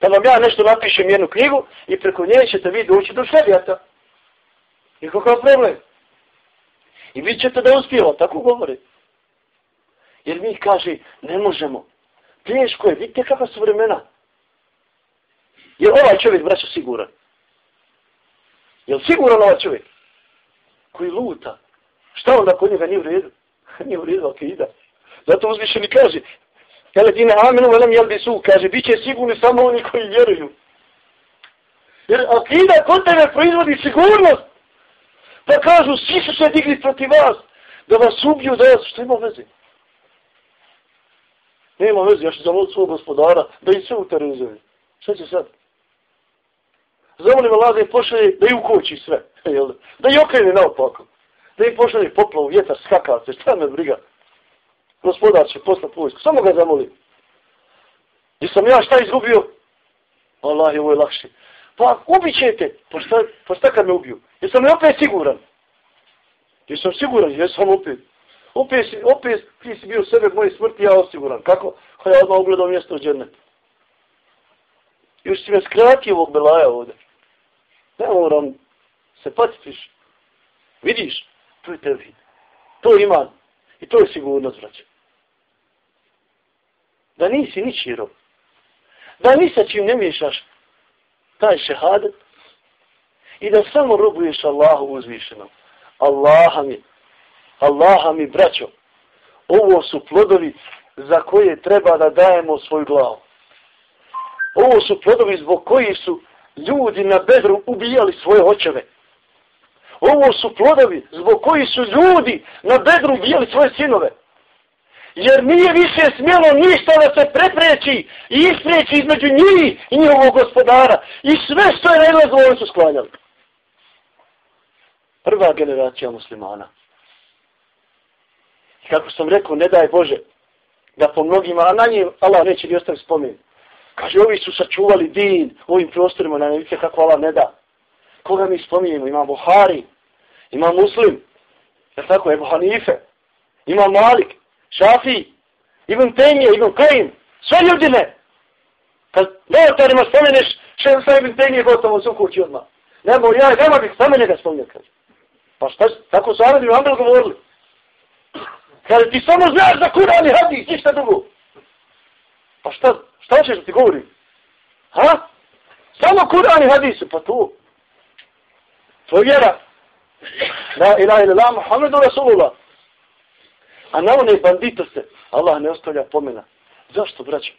da vam ja nešto napišem jednu knjigu i preko nje ćete vi doći do šerijata. kakav problem. I vi ćete da uspijeva, tako govori. Jer mi kaže, ne možemo. Teško je, vidite kakva su vremena. Jer ovaj čovjek, braćo, siguran? Je li siguran ovaj čovjek? Koji luta. Šta onda kod njega nije u redu? nije u redu, ok, ide. Zato uzvišeni kaže, jel dine amenu velem jel bi su, kaže, bit će sigurni samo oni koji vjeruju. Jer akida kod tebe proizvodi sigurnost. Pa kažu, svi su se digli protiv vas, da vas ubiju, da vas, što ima veze? Nema veze, ja ću zamoliti svog gospodara, da i sve uterizuje. Šta će sad? Zamolim Allah da je pošalje, da je ukoči sve. Da je okrene naopako. Da je pošalje poplavu, vjetar, skakavce, šta me briga gospodar će poslati vojsku. Samo ga zamolim. I sam ja šta izgubio? Allah je ovo je lakše. Pa ubit ćete. Pa šta, pa šta kad me ubiju? Jesam li opet siguran? Jesam siguran? Jesam opet. Opet, opet ti si bio sebe moje smrti, ja osiguran. Kako? Ha ja odmah ugledao mjesto u džernetu. Još si me skratio ovog belaja ovdje. Ne se patiti Vidiš? To je tevhid. To ima. I to je sigurnost, braće da nisi ničiji rob. Da ni sa čim ne miješaš taj šehadet i da samo robuješ Allahu uzvišenom. Allaha mi, Allaha mi, braćo, ovo su plodovi za koje treba da dajemo svoju glavu. Ovo su plodovi zbog koji su ljudi na bedru ubijali svoje očeve. Ovo su plodovi zbog koji su ljudi na bedru ubijali svoje sinove jer nije više smjelo ništa da se prepreći i ispreći između njih i njihovog gospodara. I sve što je najlazilo, oni su sklanjali. Prva generacija muslimana. I kako sam rekao, ne daj Bože, da po mnogima, a na njim Allah neće ni ostaviti spomen. Kaže, ovi su sačuvali din ovim prostorima, na nevike kako Allah ne da. Koga mi spominjemo? Ima Buhari, ima Muslim, je tako, Ebu Hanife, ima Malik, Šafi, Ibn Tejmije, Ibn Kajim, sve ljudine. Kad pa novotarima spomeneš, še sa Ibn Tejmije gotovo su kući odmah. Nemo, ja, nema bih samo ga spomenuo, kaže. Pa šta, tako su Arabi vam Ambel govorili. Kaže, ti samo znaš za Kur'an i hadis, ništa drugo. Pa šta, šta ćeš da ti govori? Ha? Samo Kur'an i hadis, pa tu. To je vjera. La ilaha ila Muhammedu Rasulullah. A na one banditose Allah ne ostavlja pomena. Zašto, braćo?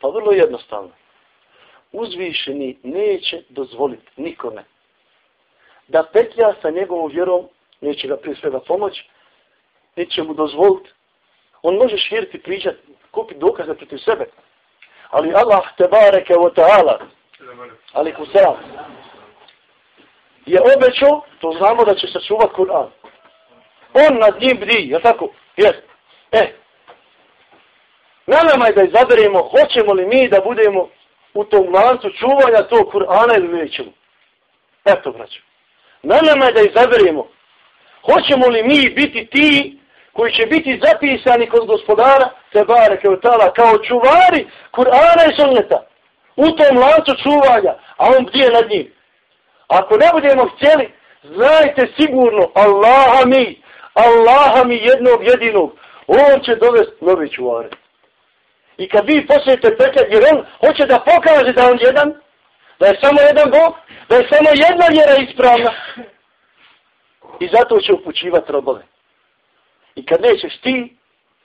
Pa vrlo jednostavno. Uzvišeni neće dozvoliti nikome da petlja sa njegovom vjerom, neće ga prije svega pomoć, neće mu dozvoliti. On može širiti, pričati, kupiti dokaze protiv sebe. Ali Allah te bareke o ta'ala, ali kusam, je obećao, to znamo da će se čuvati Kur'an. On nad njim bdi, je tako? Jes. E, na nama je da izaberemo, hoćemo li mi da budemo u tom lancu čuvanja tog Kur'ana ili nećemo. Eto, braću. Na nama je da izaberemo, hoćemo li mi biti ti koji će biti zapisani kod gospodara Tebare Keotala kao čuvari Kur'ana i sunneta u tom lancu čuvanja, a on gdje nad njim. Ako ne budemo htjeli, znajte sigurno, Allaha mi, Allaha mi jednog jedinog, on će dovesti nove čuvare. I kad vi poslijete pekljati, jer on hoće da pokaže da on jedan, da je samo jedan Bog, da je samo jedna vjera ispravna. I zato će upućivati robove. I kad nećeš ti,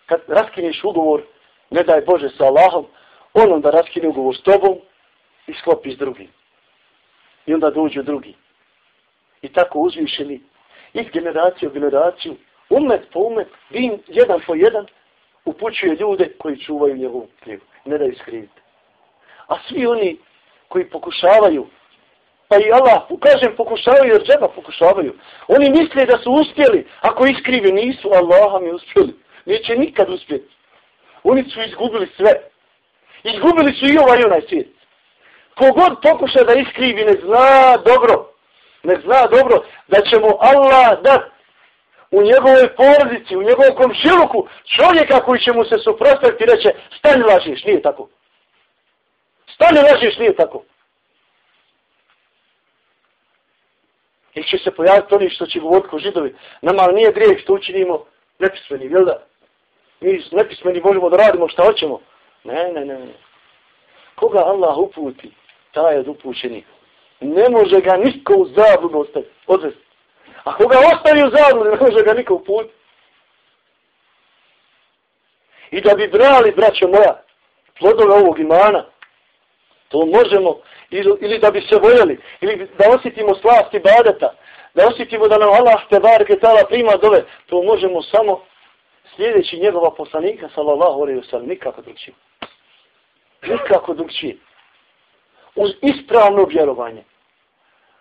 kad raskineš ugovor, ne daj Bože sa Allahom, on onda raskine ugovor s tobom i sklopi s drugim. I onda dođu drugi. I tako uzvišeni iz generacije u generaciju, umet po umet, din jedan po jedan, upućuje ljude koji čuvaju njegovu knjigu. Ne da iskrivite. A svi oni koji pokušavaju, pa i Allah, kažem, pokušavaju jer džeba pokušavaju. Oni misle da su uspjeli, ako iskrive nisu, Allah mi uspjeli. Neće nikad uspjeti. Oni su izgubili sve. Izgubili su i ovaj onaj svijet. Kogod pokuša da iskrivi ne zna dobro ne zna dobro da će mu Allah dat u njegovoj porodici, u njegovom komšiluku čovjeka koji će mu se suprostaviti i reće stani lažiš, nije tako. Stani lažiš, nije tako. Jer će se pojaviti oni što će govoriti ko židovi. Nama nije grijeh što učinimo nepismeni, jel da? mi nepismeni možemo da radimo šta hoćemo. Ne, ne, ne. Koga Allah uputi, taj je upućeni. Ne može ga niko u zabludu odvesti. A koga ostavi u zabludu, ne može ga niko uputiti. I da bi brali, braćo moja, plodove ovog imana, to možemo, ili, ili da bi se voljeli, ili da osjetimo slast i badeta, da osjetimo da nam Allah te barke tala prima dove, to možemo samo sljedeći njegova poslanika, sallallahu alaihi wa sallam, nikako drugčije. Nikako drugčije. Uz ispravno vjerovanje.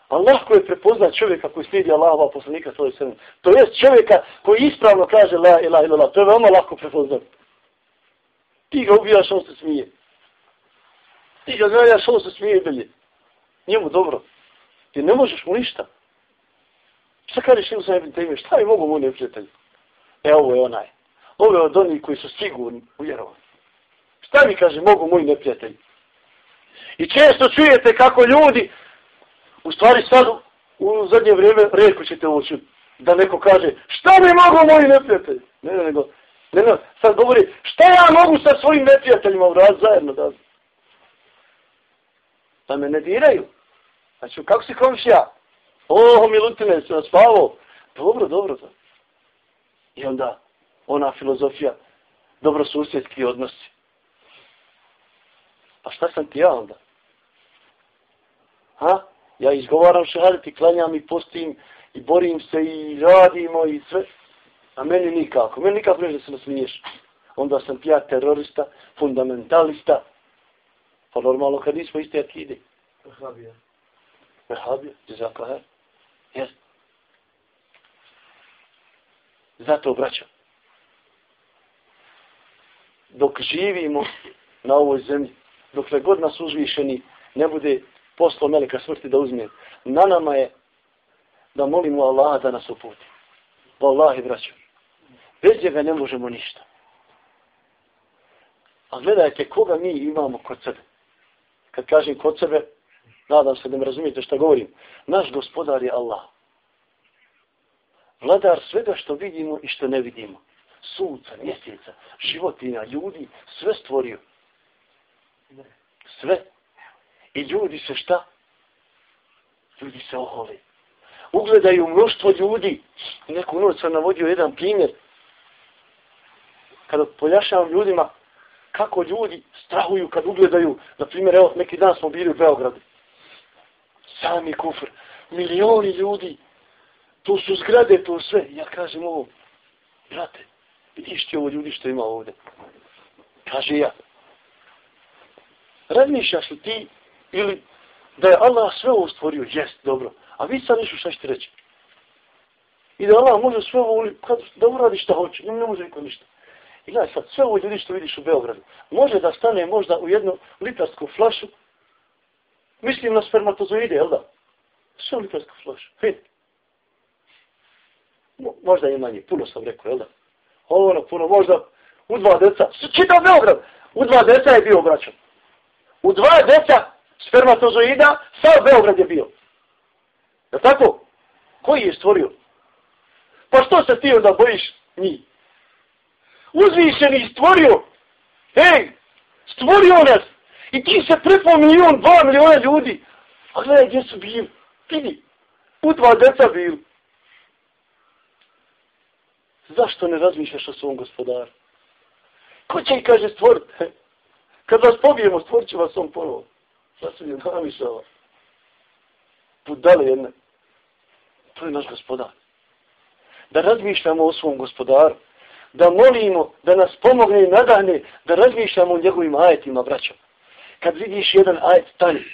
Allah koji je čovjeka koji slijedi Allahova poslanika, sallallahu alaihi wa sallam, to jest čovjeka koji ispravno kaže la ilaha illallah, to je veoma lako prepoznati. Ti ga ubijaš, on se smije. Ti ga gledaš, on se smije dalje. Njemu dobro. Ti ne možeš mu ništa. Šta kažeš njemu Ibn teme? Šta je mogu mu neprijatelji? E, ovo je onaj. Ovo je od onih koji su sigurni u vjerovanju. Šta mi kaže, mogu moji neprijatelji? I često čujete kako ljudi, u stvari sad u zadnje vrijeme redko ćete ući, da neko kaže, šta mi mogu moji neprijatelji? Ne, ne, nego, ne, ne, sad govori, šta ja mogu sa svojim neprijateljima uraditi zajedno da da me ne diraju. Znači, kako si komšija? Oh, o, milutine, se naspavao. Dobro, dobro. To. I onda, ona filozofija, dobro susjedski odnosi. A šta sam ti ja onda? Ha? Ja izgovaram šehadet i klanjam i postim i borim se i radimo i sve. A meni nikako. Meni nikako ne da se nasmiješ. Onda sam ti ja terorista, fundamentalista. Pa normalno kad nismo iste akide. Vehabija. Vehabija, jezaka Jes. Zato obraćam. Dok živimo na ovoj zemlji, dok le god nas uzvišeni ne bude poslo meleka smrti da uzme, na nama je da molimo Allah da nas uputi. Wallahi, braćo. Bez njega ne možemo ništa. A gledajte koga mi imamo kod sebe. Kad kažem kod sebe, nadam se da me razumijete što govorim. Naš gospodar je Allah. Vladar svega što vidimo i što ne vidimo. Sunca, mjeseca, životinja, ljudi, sve stvorio. Sve. I ljudi se šta? Ljudi se oholi. Ugledaju mnoštvo ljudi. Neku noć sam navodio jedan primjer. Kada poljašavam ljudima kako ljudi strahuju kad ugledaju, na primjer, evo, neki dan smo bili u Beogradu sami kufr. Milioni ljudi, to su zgrade, to sve. Ja kažem ovo, brate, vidiš ti ovo ljudi što ima ovdje. Kaže ja. Razmišljaš li ti ili da je Allah sve ovo stvorio? Jest, dobro. A vi sad nešto šta ćete reći? I da Allah može sve ovo, kad, da uradi šta hoće, ne može niko ništa. I gledaj sad, sve ovo ljudi što vidiš u Beogradu, može da stane možda u jednu litarsku flašu Mislim na spermatozoide, jel da? Sve u litarsku flašu, vidi. Mo, možda i manje, puno sam rekao, jel da? Ovo ono, puno, možda u dva deca, čitav Beograd, u dva deca je bio obraćan. U dva deca spermatozoida, sad Beograd je bio. Je tako? Koji je stvorio? Pa što se ti onda bojiš njih? Uzvišeni stvorio. Ej, stvorio nas. I ti se prepo milion, dva miliona ljudi. A gledaj gdje su bili. Vidi. U dva deca bili. Zašto ne razmišljaš o svom gospodaru? Ko će i kaže stvoriti? Kad vas pobijemo, stvorit će vas on ponovo. Šta je namišala? Budale jedne. To je naš gospodar. Da razmišljamo o svom gospodaru. Da molimo, da nas pomogne i nadahne, da razmišljamo o njegovim ajetima, braćo. kad vidiš jedan ajet, stani.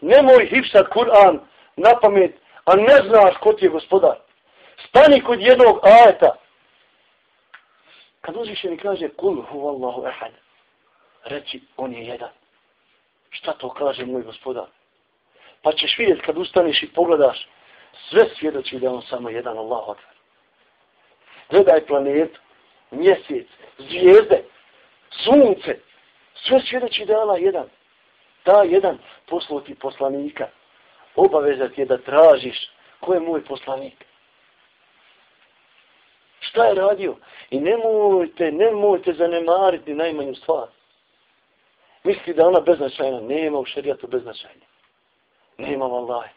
Nemoj hipsat Kur'an na pamet, a ne znaš ko ti je gospodar. Stani kod jednog ajeta. Kad uzviše mi kaže, kul huvallahu ehad, reci, on je jedan. Šta to kaže moj gospodar? Pa ćeš vidjeti kad ustaneš i pogledaš, sve svjedoči da on samo jedan Allahu akbar. Gledaj planetu, mjesec, zvijezde, sunce, sve svjedoči da je Allah jedan Da jedan poslati poslanika, obavezat je da tražiš ko je moj poslanik. Šta je radio? I nemojte, nemojte zanemariti najmanju stvar. Misli da ona beznačajna. Nema u šarijatu beznačajna. Nema vallaha.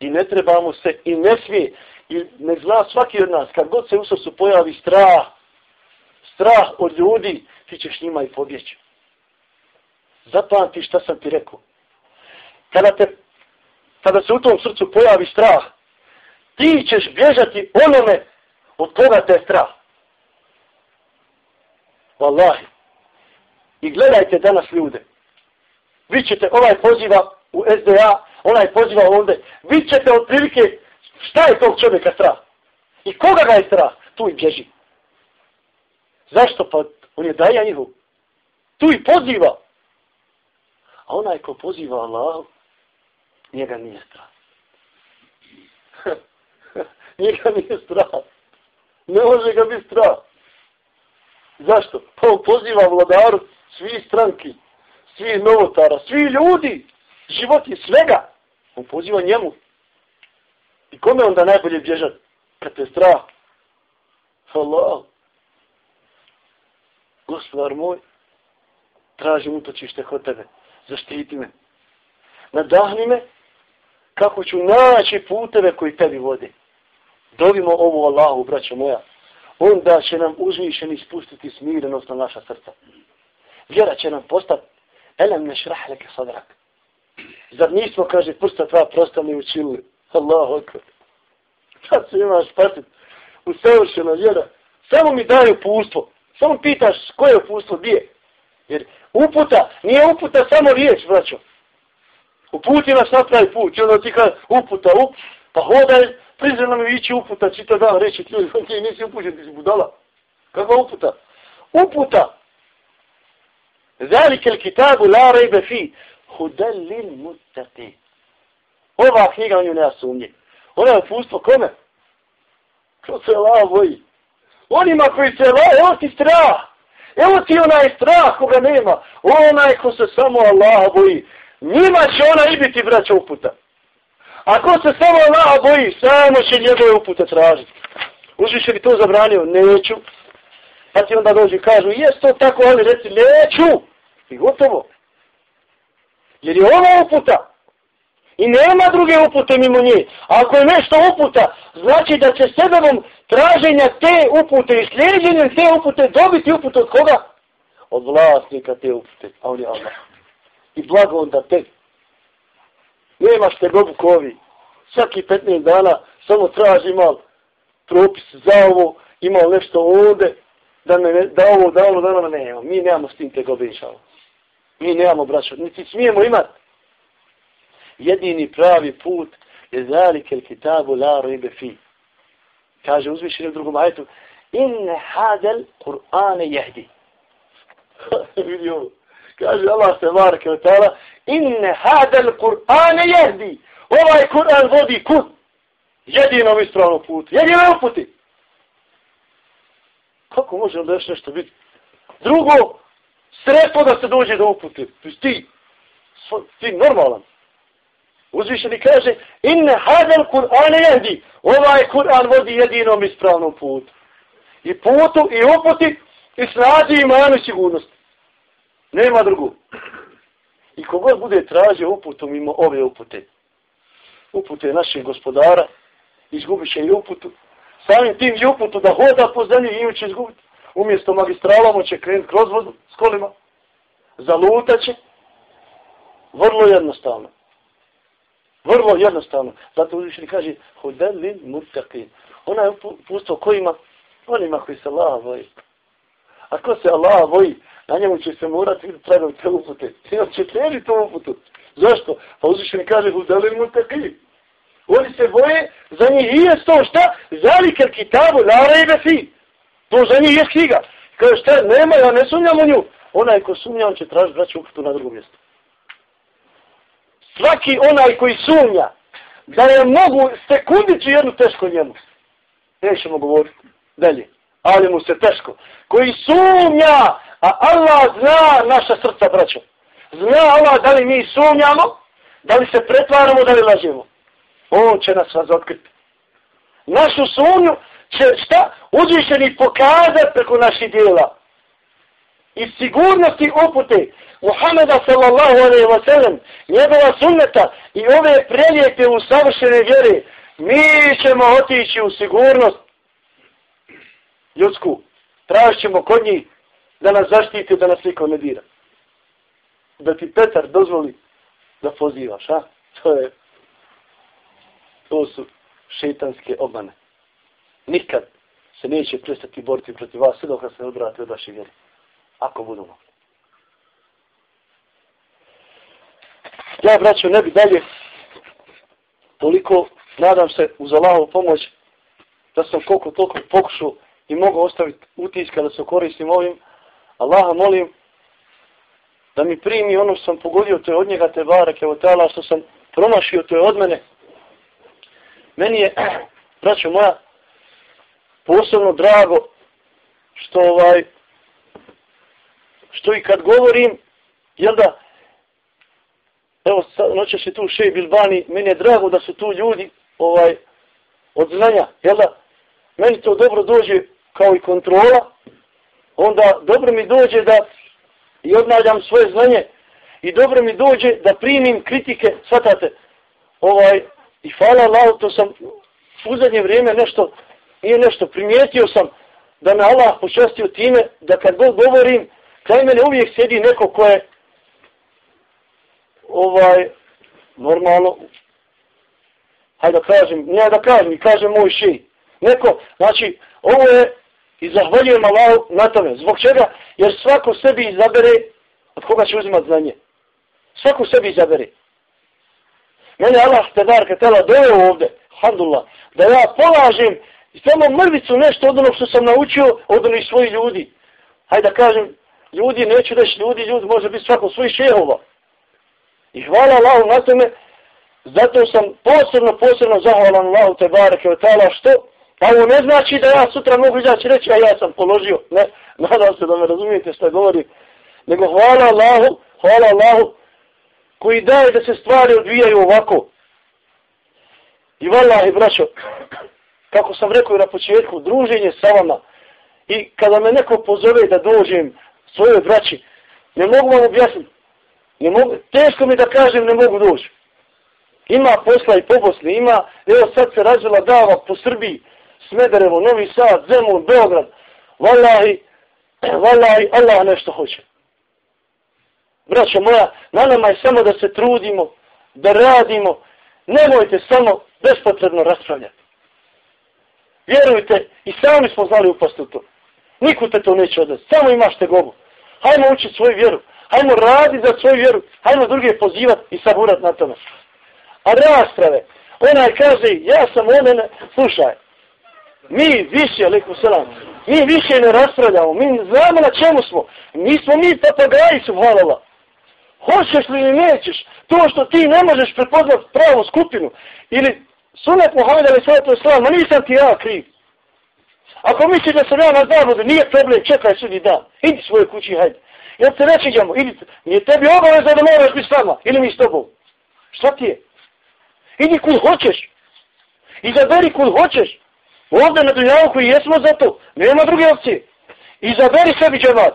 I ne trebamo se, i ne smije, i ne zna svaki od nas, kad god se u srcu pojavi strah, strah od ljudi, ti ćeš njima i pobjeći. Zapamti šta sam ti rekao. Kada, te, kada se u tom srcu pojavi strah, ti ćeš bježati onome od koga te je strah. Wallahi. I gledajte danas ljude. Vi ćete ovaj poziva u SDA, onaj poziva ovdje. Vi ćete otprilike šta je tog čovjeka strah? I koga ga je strah? Tu i bježi. Zašto? Pa on je daja njihov. Tu i poziva. A onaj ko poziva Allah, njega nije strah. njega nije strah. Ne može ga biti strah. Zašto? Pa on poziva vladaru svi stranki, svi novotara, svi ljudi, životi, svega. On poziva njemu. I kome onda najbolje bježat? Kad te strah. Allah. Gospodar moj, tražim utočište kod tebe. Zaštiti me. Nadahni me kako ću naći puteve koji tebi vode. Dovimo ovo Allahu, braćo moja. Onda će nam uzvišeni spustiti smirenost na naša srca. Vjera će nam postati elem ne sadrak. Zar nismo, kaže, prsta tva prosta mi učili. Allahu akbar. Šta se imaš patit? u vjera. Samo mi daju upustvo. Samo pitaš koje je upustvo, gdje? Jer uputa, nije uputa samo riječ, braćo. Uputi nas pravi put. I onda ti kada uputa, up, pa hodaj, prizirno mi ići uputa, čita dan, reći ljudi, ti nisi upućen, ti si budala. Kakva uputa? Uputa. Zalike il kitabu la rejbe fi. hudallil mutati. Ova knjiga u nju nema sumnje. Ona je upustvo kome? Ko se Allah boji? Onima koji se Allah, evo ti strah. Evo ti onaj strah koga nema. Onaj ko se samo Allah boji. Njima će ona i biti braća uputa. Ako se samo Allah boji, samo će njegove upute tražiti. Uzviše bi to zabranio? Neću. Pa ti onda dođi i kažu, jes to tako, ali reci, neću. I gotovo. Jer je ova uputa. I nema druge upute mimo nje. Ako je nešto uputa, znači da će sebebom traženja te upute i slijedjenjem te upute dobiti uput od koga? Od vlasnika te upute. A on je Allah. I blago onda te. Nemaš te gobu kovi. Svaki 15 dana samo traži mal propis za ovo, imao nešto ovde, da, me, da ovo, da ovo, da ono, ono ne, mi nemamo s tim te gobe inšalo. Mi nemamo braćo, niti smijemo imati jedini pravi put je zalike il kitabu la ribe fi. Kaže uzvišenje u drugom ajetu, inne hadel Kur'ane jehdi. Vidio, kaže Allah se varke od tala, inne hadel Kur'ane jehdi. Ovaj Kur'an vodi kud? Jedinom ispravnom putu. Jedino uputi. Kako može onda još nešto biti? Drugo, sretno da se dođe do upute. Ti, ti normalan. Uzvišeni kaže, inne hadel Kur'an jehdi. Ovaj Kur'an vodi jedinom ispravnom putu. I putu, i uputi, i snazi imanu sigurnost. Nema drugu. I kogod bude tražio uputu mimo ove upute, upute našeg gospodara, izgubit će i uputu. Samim tim i uputu da hoda po zemlji i će izgubiti. Umjesto magistralama će krenuti kroz vodu s kolima. Zalutaće. Vrlo jednostavno. Vrlo jednostavno. Zato uzvišeni kaže, hudelin mutaqin. Ona je pusto kojima? Onima koji se Allaha boji. A ko se Allah boji, na njemu će se morati treba te upute. I on će teži to uputu. Zašto? Pa uzvišeni kaže, hudelin mutaqin. Oni se boje, za njih i je to šta? Zalike kitabu, lara i befi. To za njih je knjiga. Kaže šta, nema, ja ne sumnjam u nju. Onaj ko sumnja, on će tražiti braću uputu na drugom mjestu svaki onaj koji sumnja da je mogu sekundiću jednu teško njemu. Nećemo govoriti dalje. Ali mu se teško. Koji sumnja, a Allah zna naša srca, braćo. Zna Allah da li mi sumnjamo, da li se pretvaramo, da li lažemo. On će nas razotkriti. Našu sumnju će šta? Uzvišeni pokazati preko naših dijela. I sigurnosti upute Muhammeda sallallahu alaihi wa sallam, njegova sunneta i ove prelijepe u savršene vjere, mi ćemo otići u sigurnost ljudsku. Tražit ćemo kod njih da nas zaštite, da nas niko ne dira. Da ti Petar dozvoli da pozivaš, a? To je, to su šetanske obmane. Nikad se neće prestati boriti protiv vas, sve dok se ne odbrate od vaše vjere. Ako budu mogli. Ja, braćo, ne bi dalje toliko, nadam se, uz Allahovu pomoć, da sam koliko toliko pokušao i mogu ostaviti utiska da se koristim ovim. Allaha molim da mi primi ono što sam pogodio, to je od njega te barake, evo tala, što sam promašio, to je od mene. Meni je, braćo moja, posebno drago što ovaj, što i kad govorim, jel da, evo noćas je tu še Bilbani, meni je drago da su tu ljudi ovaj od znanja, jel da, meni to dobro dođe kao i kontrola, onda dobro mi dođe da i odnavljam svoje znanje i dobro mi dođe da primim kritike, shvatate, ovaj, i hvala Allah, to sam u zadnje vrijeme nešto, nije nešto, primijetio sam da me Allah počastio time da kad god govorim, kraj mene uvijek sjedi neko ko je ovaj, normalno, hajde da kažem, ne da kažem, i kažem moj šej. Neko, znači, ovo je i zahvaljujem Allahu na tome. Zbog čega? Jer svako sebi izabere od koga će uzimati znanje. Svako sebi izabere. Mene Allah te dar katela dojeo ovde, alhamdulillah, da ja polažem samo mrvicu nešto od onog što sam naučio od onih svojih ljudi. Hajde da kažem, ljudi, neću reći ljudi, ljudi, može biti svako svoj šehova. I hvala Allahu na tome, zato sam posebno, posebno zahvalan Allahu te bareke od tala što, pa ovo ne znači da ja sutra mogu izaći reći, a ja sam položio, ne, nadam se da me razumijete što govori, nego hvala Allahu, hvala Allahu, koji daje da se stvari odvijaju ovako. I vallahi, braćo, kako sam rekao na početku, druženje sa vama, i kada me neko pozove da dođem svojoj braći, ne mogu vam objasniti, Ne mogu, teško mi da kažem ne mogu doći. Ima posla i po Bosni, ima, evo sad se razvila dava po Srbiji, Smederevo, Novi Sad, Zemun, Beograd. Wallahi, wallahi, Allah nešto hoće. Braćo moja, na nama je samo da se trudimo, da radimo, nemojte samo bespotrebno raspravljati. Vjerujte, i sami smo znali upasti u to. Niko te to neće odati, samo imaš te gobu. Hajmo učiti svoju vjeru, hajmo raditi za svoju vjeru, hajmo druge pozivati i saburat na tome. A rasprave, Ona kaže, ja sam omen, slušaj, mi više, liku selam, mi više ne raspravljamo, mi znamo na čemu smo, mi smo mi papagaji su, Hoćeš li ili nećeš, to što ti ne možeš prepoznat pravu skupinu, ili sunet Muhammed ali sallatu sallam, ma nisam ti ja kriv. Ako misliš da sam ja na zavodu, nije problem, čekaj sudi dan, idi svoje kući, hajde. Jel se ne čiđamo? Idi, nije tebi obaveza da moraš biti s nama? Ili mi s tobom? Šta ti je? Idi kud hoćeš. Izaberi kud hoćeš. Ovdje na dunjavu koji jesmo za to. Nema druge opcije. Izaberi sebi džemat.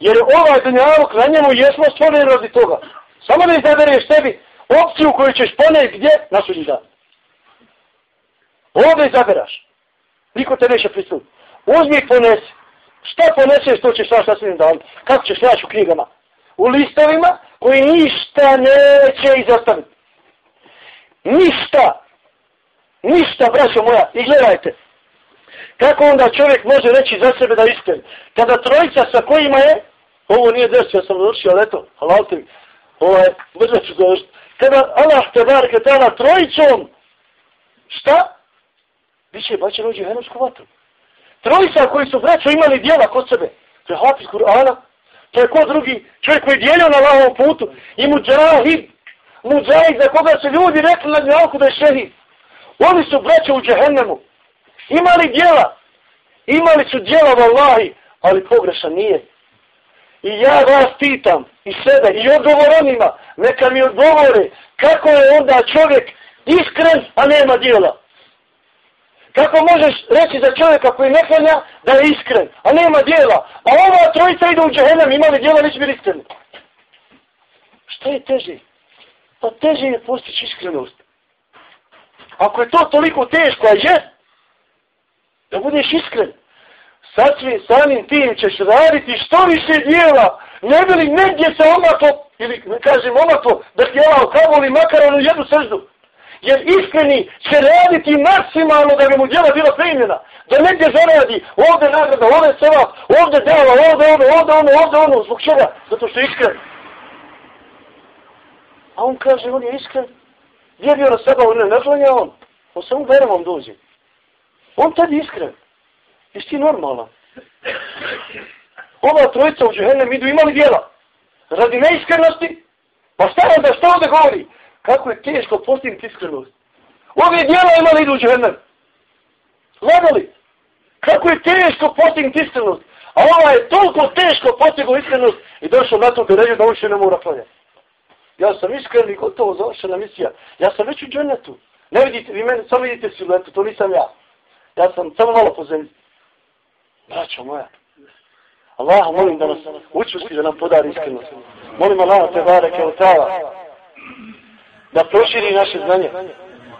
Jer ovaj Dunjavuk na njemu jesmo stvoreni radi toga. Samo da izabereš sebi opciju koju ćeš poneti gdje? Na sudnji dan. Ovdje izaberaš. Niko te neće pristup. Uzmi i ponesi. Šta poneseš, to ćeš naš sasvim dan. Kako ćeš naći u knjigama? U listovima koji ništa neće izostaviti. Ništa. Ništa, braćo moja. I gledajte. Kako onda čovjek može reći za sebe da iskren? Kada trojica sa kojima je, ovo nije desio, ja sam završio, ali eto, halal ti, ovaj, brzo ću završiti. Kada Allah te bar kada trojicom, šta? Biće baće rođe u henovsku vatru. Trojica koji su braćo imali dijela kod sebe. To je Hafiz Kur'ana. To je ko drugi čovjek koji je dijelio na lavom putu. I muđahid. Muđahid za koga su ljudi rekli na dnjavku da je šehid. Oni su braćo u džehennemu. Imali dijela. Imali su dijela vallahi. Ali pogrešan nije. I ja vas pitam i sebe i odgovor onima. Neka mi odgovore kako je onda čovjek iskren a nema dijela. Kako možeš reći za čovjeka koji ne klanja da je iskren, a nema dijela? A ova trojica ide u džehennem, imali dijela, neće biti iskreni. Šta je teže? Pa teže je postići iskrenost. Ako je to toliko teško, a je, da budeš iskren, sasvim samim tim ćeš raditi što više dijela, ne bi li negdje se omaklo, ili ne kažem omaklo, da ti je ovo kaboli makar onu jednu srždu. Jer iskreni će raditi maksimalno da bi mu djela bila primljena. Da negdje zaradi, ovdje nagrada, ovdje sova, ovdje djela, ovdje ono, ovdje ono, ovdje ono, zbog čega? Zato što je iskren. A on kaže, on je iskren. Vjerio na seba, on ne nazvanja on. On samo verovom dođe. On tad iskren. Jesi ti normalan? Ova trojica u džehennem idu imali djela. Radi neiskrenosti? Pa šta onda, šta onda govori? Kako je teško postignuti iskrenost? Ove djela imali idu u džehennem. Gledali? Kako je teško postignuti iskrenost? A ova je toliko teško postignuti iskrenost i došao na to da ređe da on še ne mora klanjati. Ja sam iskren i gotovo završena misija. Ja sam već u džennetu. Ne vidite, vi mene samo vidite siluetu, to nisam ja. Ja sam samo malo po zemlji. Braćo moja. Allah, molim da nas učusti da nam podari iskrenost. Molim Allah, te bareke od tala, da proširi naše znanje,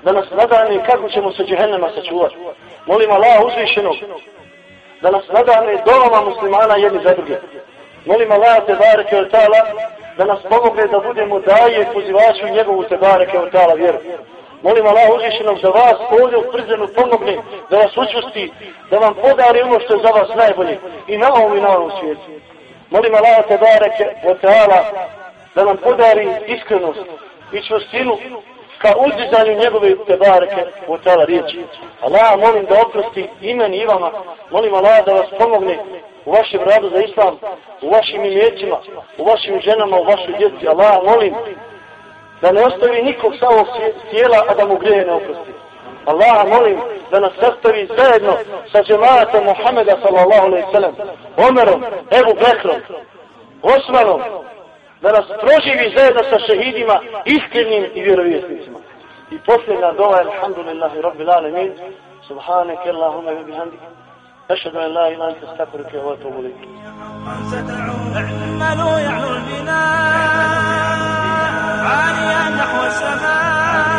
da nas nadane kako ćemo se džehennema sačuvati. Molim Allah uzvišenog, da nas nadane domama muslimana jedni za druge. Molim Allah, te bareke od tala, da nas pomogne da budemo daje pozivači u njegovu te bareke od tala vjeru. Molim Allah uzvišenog za vas ovdje u prizenu pomogne, da vas učusti, da vam podari ono što je za vas najbolje i na ovom i na ovom svijetu. Molim Allah te bareke od tala, da nam podari iskrenost i čvrstinu ka uzdizanju njegove tebareke u tala riječi. Allah molim da oprosti imen i vama. Molim Allah da vas pomogne u vašem radu za islam, u vašim imjećima, u vašim ženama, u vašoj djeci. Allah molim da ne ostavi nikog sa ovog tijela, a da mu greje ne oprosti. Allah molim da nas sastavi zajedno sa džematom Muhammeda sallallahu alaihi sallam, Omerom, Ebu Bekrom, Osmanom, da nas proživi zajedno sa šehidima, iskrenim i vjerovjesnicima. I posljedna dova, alhamdulillahi rabbil alemin, subhaneke Allahumma wa bihamdik, أشهد أن لا إله إلا أنت أستغفرك وأتوب إليك.
اعملوا يعلو البناء عاليا نحو السماء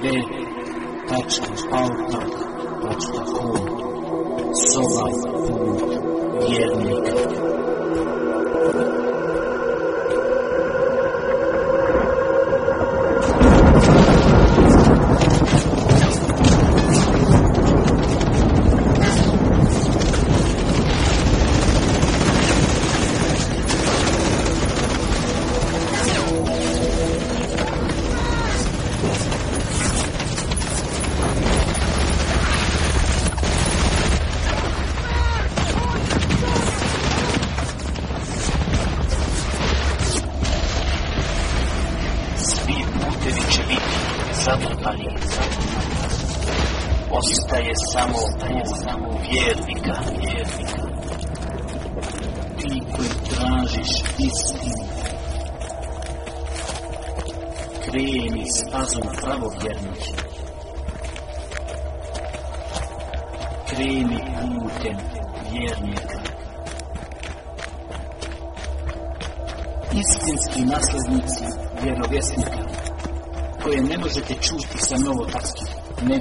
www.outlook.com Soba put vjernika.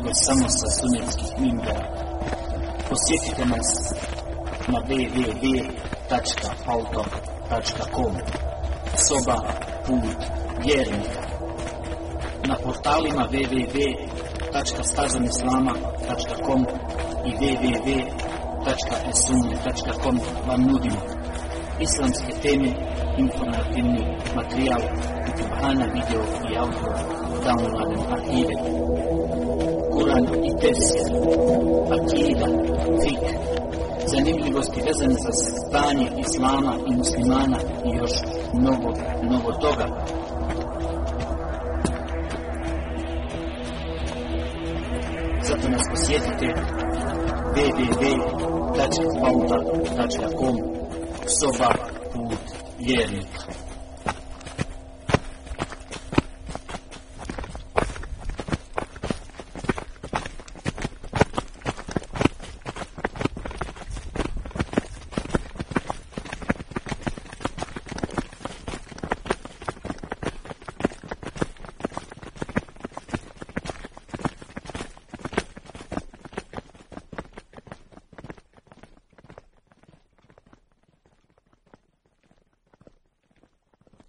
Nego samo sa sunetskih mimbera. Posjetite nas na www.falto.com Soba put vjernika na portalima www.stazanislama.com i www.esunje.com vam nudimo islamske teme, informativni materijal, uključana video i audio, downloaden arhive, Kur'an tefsir, akida, fik, zanimljivosti vezane za stanje islama i muslimana i još mnogo, mnogo toga. Zato nas posjetite www.bauta.com Soba put vjernika.